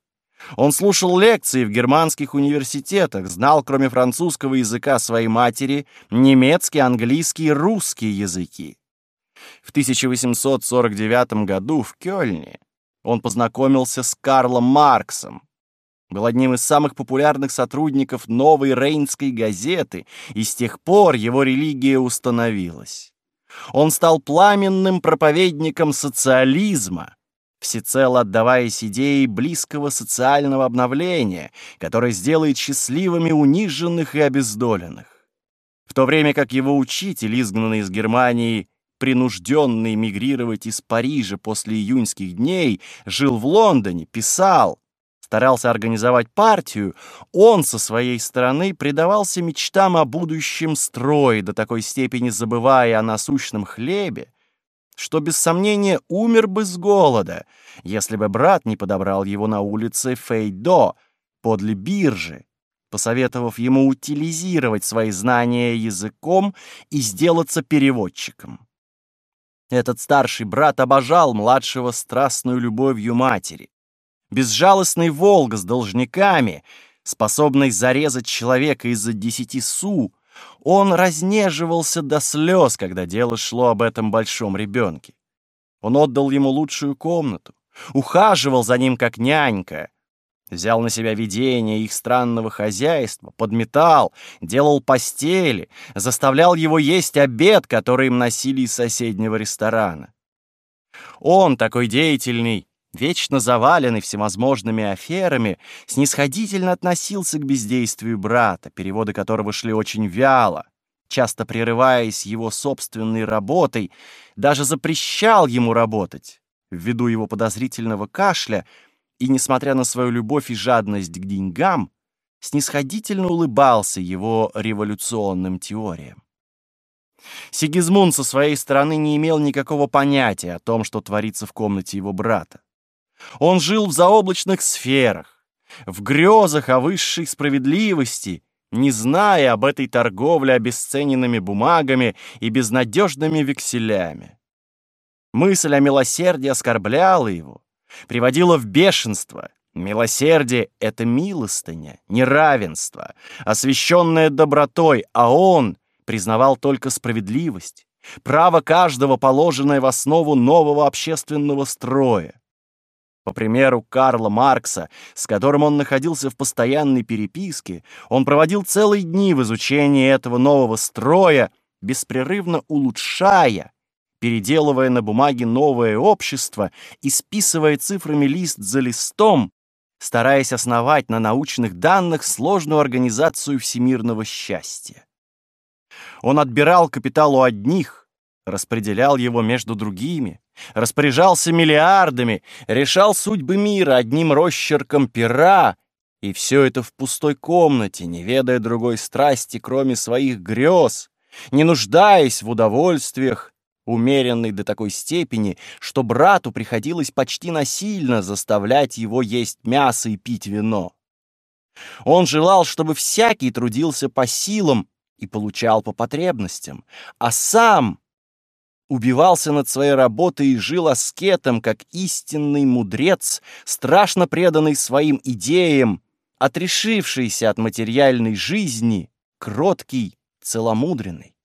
Он слушал лекции в германских университетах, знал, кроме французского языка своей матери, немецкий, английский и русский языки. В 1849 году в Кёльне он познакомился с Карлом Марксом, был одним из самых популярных сотрудников новой Рейнской газеты, и с тех пор его религия установилась. Он стал пламенным проповедником социализма, всецело отдаваясь идее близкого социального обновления, которое сделает счастливыми униженных и обездоленных. В то время как его учитель, изгнанный из Германии, принужденный мигрировать из Парижа после июньских дней, жил в Лондоне, писал, старался организовать партию, он со своей стороны предавался мечтам о будущем строе, до такой степени забывая о насущном хлебе, что без сомнения умер бы с голода, если бы брат не подобрал его на улице Фейдо, подле биржи, посоветовав ему утилизировать свои знания языком и сделаться переводчиком. Этот старший брат обожал младшего страстную любовью матери. Безжалостный Волга с должниками, способный зарезать человека из-за десяти су, он разнеживался до слез, когда дело шло об этом большом ребенке. Он отдал ему лучшую комнату, ухаживал за ним как нянька, взял на себя ведение их странного хозяйства, подметал, делал постели, заставлял его есть обед, который им носили из соседнего ресторана. Он, такой деятельный, вечно заваленный всевозможными аферами, снисходительно относился к бездействию брата, переводы которого шли очень вяло, часто прерываясь его собственной работой, даже запрещал ему работать, ввиду его подозрительного кашля, и, несмотря на свою любовь и жадность к деньгам, снисходительно улыбался его революционным теориям. Сигизмунд со своей стороны не имел никакого понятия о том, что творится в комнате его брата. Он жил в заоблачных сферах, в грезах о высшей справедливости, не зная об этой торговле обесцененными бумагами и безнадежными векселями. Мысль о милосердии оскорбляла его, приводила в бешенство. Милосердие — это милостыня, неравенство, освященное добротой, а он признавал только справедливость, право каждого, положенное в основу нового общественного строя. По примеру Карла Маркса, с которым он находился в постоянной переписке, он проводил целые дни в изучении этого нового строя, беспрерывно улучшая, переделывая на бумаге новое общество и списывая цифрами лист за листом, стараясь основать на научных данных сложную организацию всемирного счастья. Он отбирал капитал у одних, распределял его между другими, распоряжался миллиардами, решал судьбы мира одним росчерком пера, и все это в пустой комнате, не ведая другой страсти, кроме своих грез, не нуждаясь в удовольствиях, умеренный до такой степени, что брату приходилось почти насильно заставлять его есть мясо и пить вино. Он желал, чтобы всякий трудился по силам и получал по потребностям, а сам убивался над своей работой и жил аскетом, как истинный мудрец, страшно преданный своим идеям, отрешившийся от материальной жизни, кроткий, целомудренный.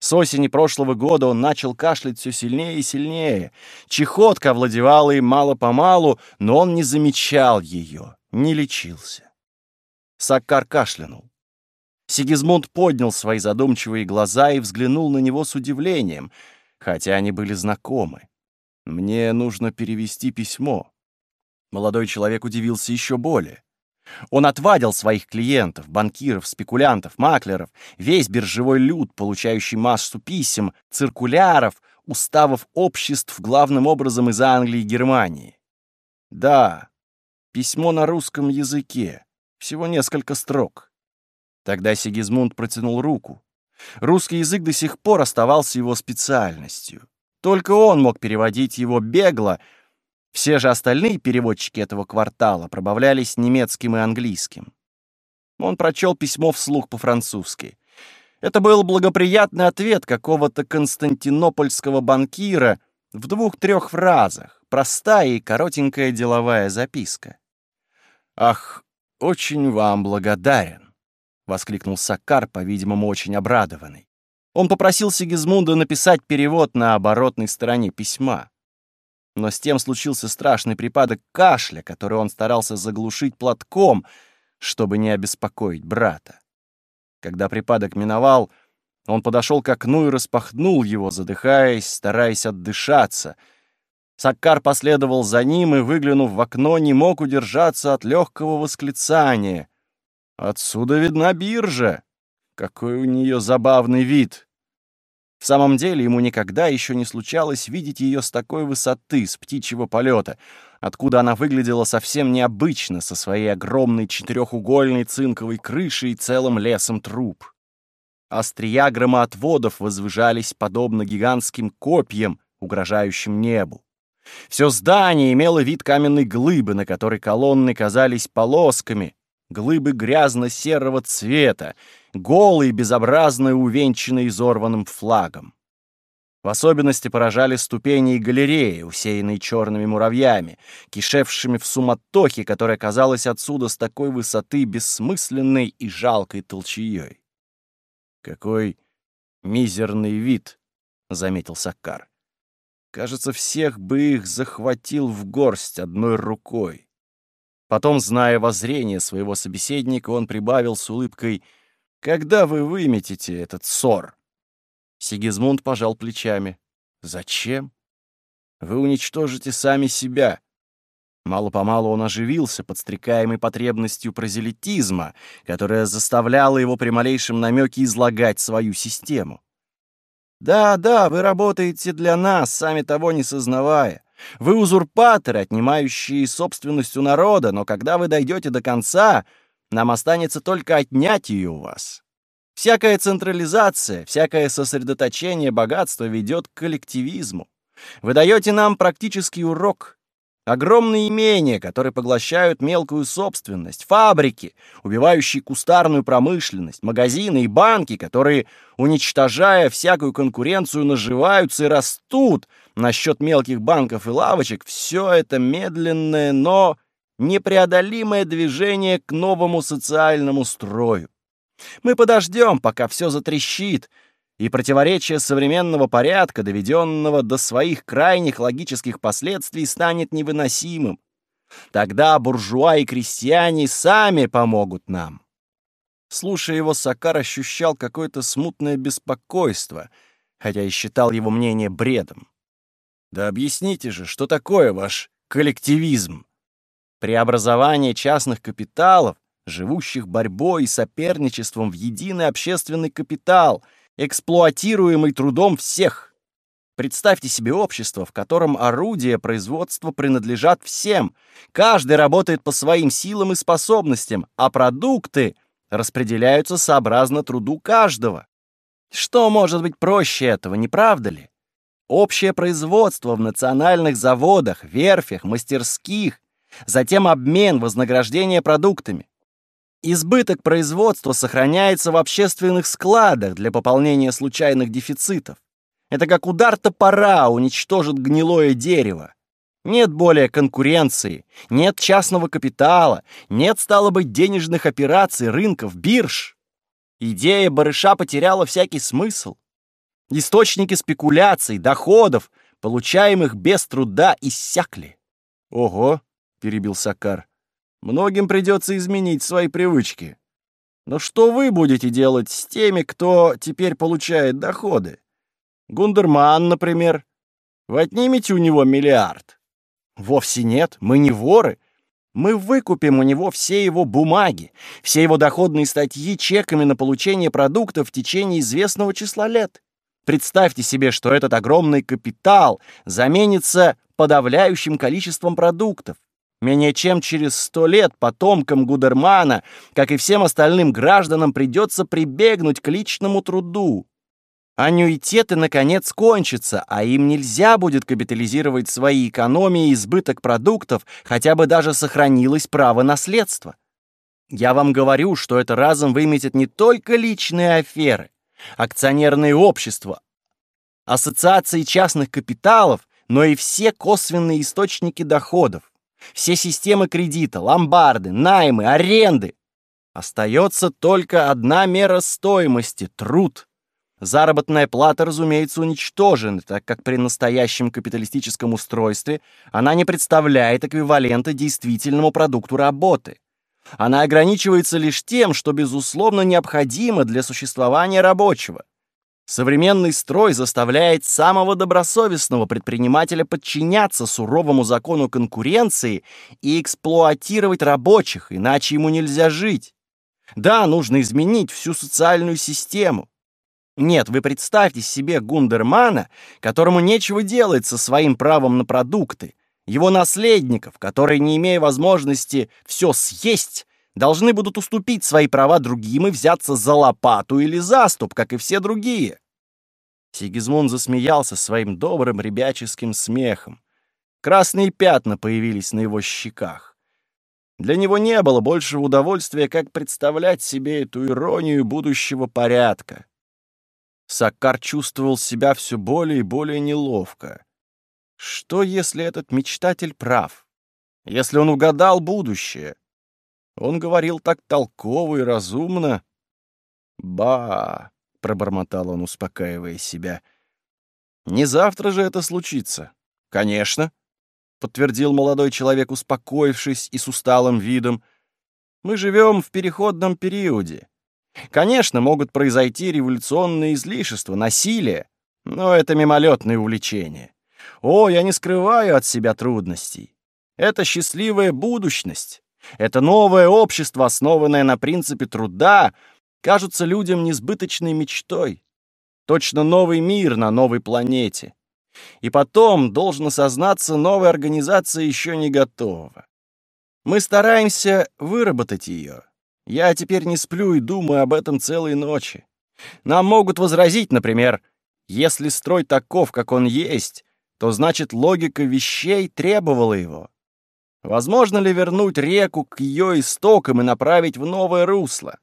С осени прошлого года он начал кашлять все сильнее и сильнее. Чехотка овладевала им мало-помалу, но он не замечал ее, не лечился. Саккар кашлянул. Сигизмунд поднял свои задумчивые глаза и взглянул на него с удивлением — хотя они были знакомы. «Мне нужно перевести письмо». Молодой человек удивился еще более. Он отвадил своих клиентов, банкиров, спекулянтов, маклеров, весь биржевой люд, получающий массу писем, циркуляров, уставов обществ, главным образом из Англии и Германии. Да, письмо на русском языке, всего несколько строк. Тогда Сигизмунд протянул руку. Русский язык до сих пор оставался его специальностью. Только он мог переводить его бегло, Все же остальные переводчики этого квартала пробавлялись немецким и английским. Он прочел письмо вслух по-французски. Это был благоприятный ответ какого-то константинопольского банкира в двух-трех фразах, простая и коротенькая деловая записка. «Ах, очень вам благодарен!» — воскликнул Саккар, по-видимому, очень обрадованный. Он попросил Сигизмунда написать перевод на оборотной стороне письма. Но с тем случился страшный припадок кашля, который он старался заглушить платком, чтобы не обеспокоить брата. Когда припадок миновал, он подошел к окну и распахнул его, задыхаясь, стараясь отдышаться. Саккар последовал за ним и, выглянув в окно, не мог удержаться от легкого восклицания. «Отсюда видна биржа! Какой у нее забавный вид!» В самом деле ему никогда еще не случалось видеть ее с такой высоты, с птичьего полета, откуда она выглядела совсем необычно со своей огромной четырехугольной цинковой крышей и целым лесом труб. Острия громоотводов возвышались подобно гигантским копьям, угрожающим небу. Все здание имело вид каменной глыбы, на которой колонны казались полосками, глыбы грязно-серого цвета, голые, безобразно увенчанные изорванным флагом. В особенности поражали ступени и галереи, усеянные черными муравьями, кишевшими в суматохе, которая казалась отсюда с такой высоты бессмысленной и жалкой толчеей. «Какой мизерный вид!» — заметил Саккар. «Кажется, всех бы их захватил в горсть одной рукой». Потом, зная воззрение своего собеседника, он прибавил с улыбкой «Когда вы выметите этот ссор?» Сигизмунд пожал плечами. «Зачем? Вы уничтожите сами себя». Мало-помалу он оживился, подстрекаемый потребностью прозелитизма, которая заставляла его при малейшем намеке излагать свою систему. «Да, да, вы работаете для нас, сами того не сознавая. Вы узурпаторы, отнимающие собственность у народа, но когда вы дойдете до конца, нам останется только отнять ее у вас. Всякая централизация, всякое сосредоточение богатства ведет к коллективизму. Вы даете нам практический урок. Огромные имения, которые поглощают мелкую собственность, фабрики, убивающие кустарную промышленность, магазины и банки, которые, уничтожая всякую конкуренцию, наживаются и растут на счет мелких банков и лавочек, все это медленное, но непреодолимое движение к новому социальному строю. Мы подождем, пока все затрещит, и противоречие современного порядка, доведенного до своих крайних логических последствий, станет невыносимым. Тогда буржуа и крестьяне сами помогут нам. Слушая его, Сакар ощущал какое-то смутное беспокойство, хотя и считал его мнение бредом. «Да объясните же, что такое ваш коллективизм?» Преобразование частных капиталов, живущих борьбой и соперничеством в единый общественный капитал — эксплуатируемый трудом всех. Представьте себе общество, в котором орудия производства принадлежат всем. Каждый работает по своим силам и способностям, а продукты распределяются сообразно труду каждого. Что может быть проще этого, не правда ли? Общее производство в национальных заводах, верфях, мастерских, затем обмен, вознаграждение продуктами. Избыток производства сохраняется в общественных складах для пополнения случайных дефицитов. Это как удар топора уничтожит гнилое дерево. Нет более конкуренции, нет частного капитала, нет, стало быть, денежных операций, рынков, бирж. Идея барыша потеряла всякий смысл. Источники спекуляций, доходов, получаемых без труда, иссякли. «Ого!» — перебил Сакар. Многим придется изменить свои привычки. Но что вы будете делать с теми, кто теперь получает доходы? Гундерман, например. Вы отнимете у него миллиард? Вовсе нет, мы не воры. Мы выкупим у него все его бумаги, все его доходные статьи чеками на получение продуктов в течение известного числа лет. Представьте себе, что этот огромный капитал заменится подавляющим количеством продуктов. Менее чем через сто лет потомкам Гудермана, как и всем остальным гражданам, придется прибегнуть к личному труду. Аннуитеты, наконец, кончатся, а им нельзя будет капитализировать свои экономии и избыток продуктов, хотя бы даже сохранилось право наследства. Я вам говорю, что это разом выметит не только личные аферы, акционерные общества, ассоциации частных капиталов, но и все косвенные источники доходов, все системы кредита, ломбарды, наймы, аренды. Остается только одна мера стоимости — труд. Заработная плата, разумеется, уничтожена, так как при настоящем капиталистическом устройстве она не представляет эквивалента действительному продукту работы. Она ограничивается лишь тем, что, безусловно, необходимо для существования рабочего. Современный строй заставляет самого добросовестного предпринимателя подчиняться суровому закону конкуренции и эксплуатировать рабочих, иначе ему нельзя жить. Да, нужно изменить всю социальную систему. Нет, вы представьте себе Гундермана, которому нечего делать со своим правом на продукты, его наследников, которые, не имея возможности все съесть, должны будут уступить свои права другим и взяться за лопату или заступ, как и все другие. Сигизмунд засмеялся своим добрым ребяческим смехом. Красные пятна появились на его щеках. Для него не было большего удовольствия, как представлять себе эту иронию будущего порядка. Саккар чувствовал себя все более и более неловко. Что, если этот мечтатель прав? Если он угадал будущее? Он говорил так толково и разумно. «Ба!» — пробормотал он, успокаивая себя. «Не завтра же это случится?» «Конечно», — подтвердил молодой человек, успокоившись и с усталым видом. «Мы живем в переходном периоде. Конечно, могут произойти революционные излишества, насилие, но это мимолетное увлечение. О, я не скрываю от себя трудностей. Это счастливая будущность. Это новое общество, основанное на принципе труда, кажется людям несбыточной мечтой. Точно новый мир на новой планете. И потом, должно сознаться, новая организация еще не готова. Мы стараемся выработать ее. Я теперь не сплю и думаю об этом целые ночи. Нам могут возразить, например, если строй таков, как он есть, то значит логика вещей требовала его. Возможно ли вернуть реку к ее истокам и направить в новое русло?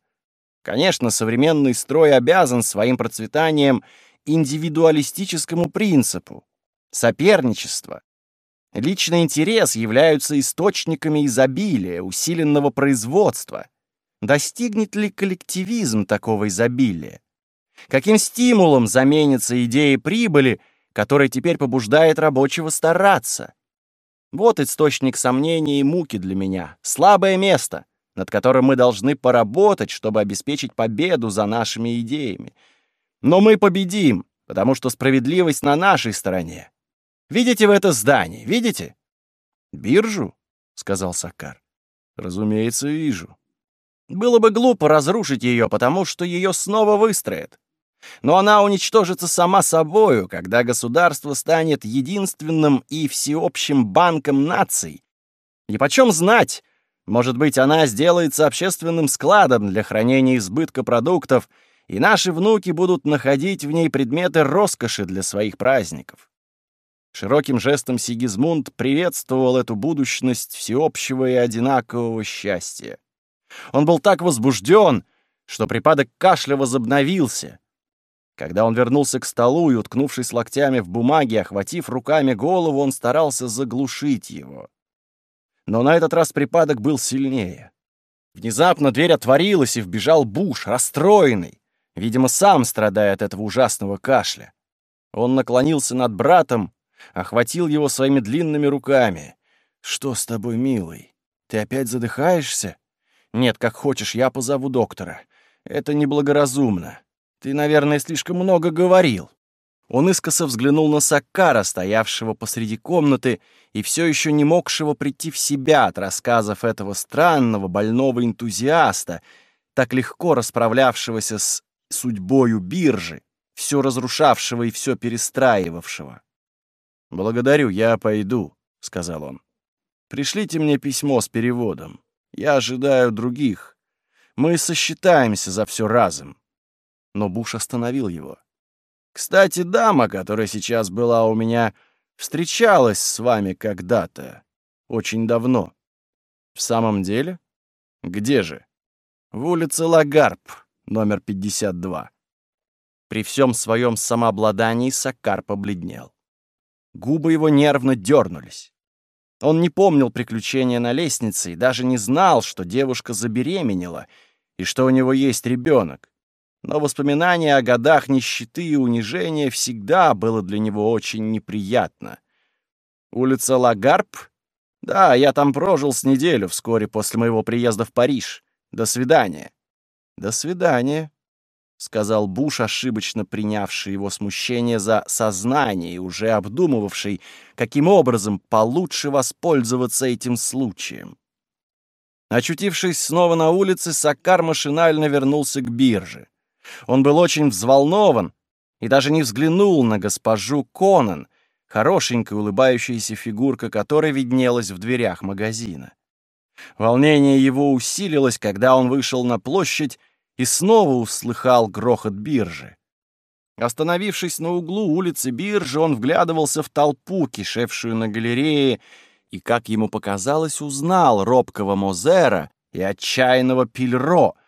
Конечно, современный строй обязан своим процветанием индивидуалистическому принципу. Соперничество, личный интерес являются источниками изобилия, усиленного производства — Достигнет ли коллективизм такого изобилия? Каким стимулом заменится идея прибыли, которая теперь побуждает рабочего стараться? Вот источник сомнений и муки для меня, слабое место, над которым мы должны поработать, чтобы обеспечить победу за нашими идеями. Но мы победим, потому что справедливость на нашей стороне. Видите в это здание, видите? «Биржу?» — сказал Сакар. «Разумеется, вижу. Было бы глупо разрушить ее, потому что ее снова выстроят. Но она уничтожится сама собою, когда государство станет единственным и всеобщим банком наций. И почем знать, может быть, она сделается общественным складом для хранения избытка продуктов, и наши внуки будут находить в ней предметы роскоши для своих праздников. Широким жестом Сигизмунд приветствовал эту будущность всеобщего и одинакового счастья. Он был так возбужден, что припадок кашля возобновился. Когда он вернулся к столу и, уткнувшись локтями в бумаге, охватив руками голову, он старался заглушить его. Но на этот раз припадок был сильнее. Внезапно дверь отворилась, и вбежал Буш, расстроенный, видимо, сам страдая от этого ужасного кашля. Он наклонился над братом, охватил его своими длинными руками. «Что с тобой, милый? Ты опять задыхаешься?» «Нет, как хочешь, я позову доктора. Это неблагоразумно. Ты, наверное, слишком много говорил». Он искоса взглянул на Саккара, стоявшего посреди комнаты и все еще не могшего прийти в себя от рассказов этого странного больного энтузиаста, так легко расправлявшегося с судьбою биржи, все разрушавшего и все перестраивавшего. «Благодарю, я пойду», — сказал он. «Пришлите мне письмо с переводом». Я ожидаю других. Мы сосчитаемся за все разом. Но Буш остановил его. Кстати, дама, которая сейчас была у меня, встречалась с вами когда-то, очень давно. В самом деле? Где же? В улице Лагарб, номер 52. При всем своем самообладании Сакар побледнел. Губы его нервно дернулись. Он не помнил приключения на лестнице и даже не знал, что девушка забеременела и что у него есть ребенок но воспоминание о годах нищеты и унижения всегда было для него очень неприятно. Улица Лагарб? Да, я там прожил с неделю вскоре после моего приезда в Париж. До свидания. До свидания, — сказал Буш, ошибочно принявший его смущение за сознание и уже обдумывавший, каким образом получше воспользоваться этим случаем. Очутившись снова на улице, Сакар машинально вернулся к бирже. Он был очень взволнован и даже не взглянул на госпожу Конан, хорошенькая улыбающаяся фигурка которой виднелась в дверях магазина. Волнение его усилилось, когда он вышел на площадь и снова услыхал грохот биржи. Остановившись на углу улицы биржи, он вглядывался в толпу, кишевшую на галерее, и, как ему показалось, узнал робкого Мозера и отчаянного Пильро —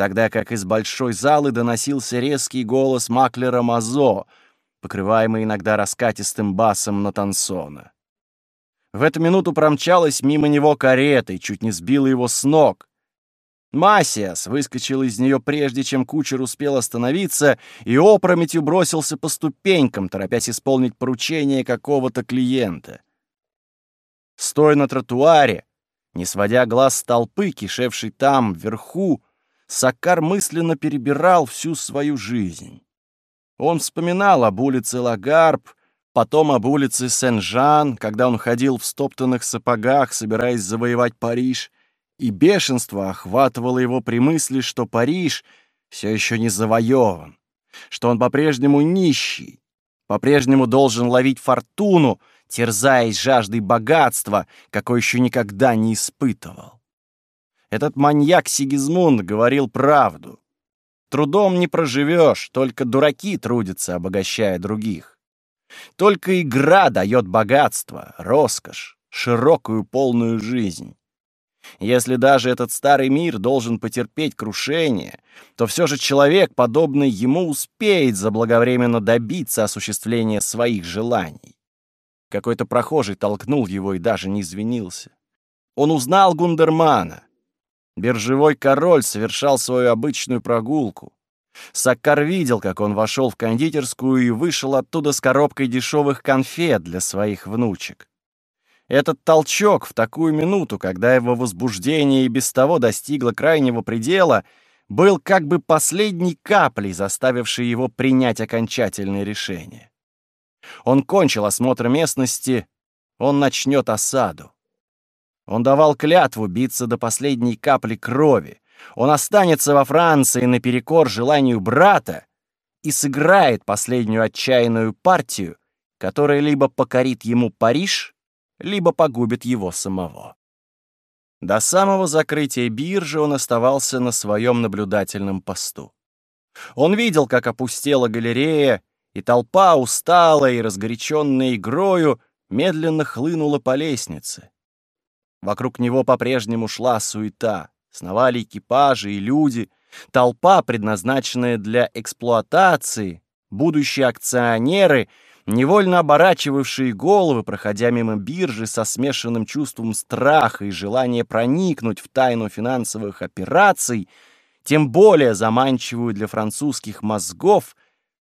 тогда как из большой залы доносился резкий голос маклера Мазо, покрываемый иногда раскатистым басом Натансона. В эту минуту промчалась мимо него карета и чуть не сбила его с ног. Масиас выскочил из нее прежде, чем кучер успел остановиться, и опрометью бросился по ступенькам, торопясь исполнить поручение какого-то клиента. Стоя на тротуаре, не сводя глаз с толпы, кишевшей там, вверху, Сакар мысленно перебирал всю свою жизнь. Он вспоминал об улице Лагарб, потом об улице Сен-Жан, когда он ходил в стоптанных сапогах, собираясь завоевать Париж, и бешенство охватывало его при мысли, что Париж все еще не завоеван, что он по-прежнему нищий, по-прежнему должен ловить фортуну, терзаясь жаждой богатства, какой еще никогда не испытывал. Этот маньяк Сигизмунд говорил правду. Трудом не проживешь, только дураки трудятся, обогащая других. Только игра дает богатство, роскошь, широкую полную жизнь. Если даже этот старый мир должен потерпеть крушение, то все же человек, подобный ему, успеет заблаговременно добиться осуществления своих желаний. Какой-то прохожий толкнул его и даже не извинился. Он узнал Гундермана. Биржевой король совершал свою обычную прогулку. Саккар видел, как он вошел в кондитерскую и вышел оттуда с коробкой дешевых конфет для своих внучек. Этот толчок в такую минуту, когда его возбуждение и без того достигло крайнего предела, был как бы последней каплей, заставившей его принять окончательное решение. Он кончил осмотр местности, он начнет осаду. Он давал клятву биться до последней капли крови. Он останется во Франции наперекор желанию брата и сыграет последнюю отчаянную партию, которая либо покорит ему Париж, либо погубит его самого. До самого закрытия биржи он оставался на своем наблюдательном посту. Он видел, как опустела галерея, и толпа, усталая и разгоряченная игрою, медленно хлынула по лестнице. Вокруг него по-прежнему шла суета. Сновали экипажи и люди. Толпа, предназначенная для эксплуатации, будущие акционеры, невольно оборачивавшие головы, проходя мимо биржи со смешанным чувством страха и желания проникнуть в тайну финансовых операций, тем более заманчивую для французских мозгов,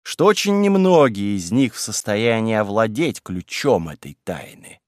что очень немногие из них в состоянии овладеть ключом этой тайны.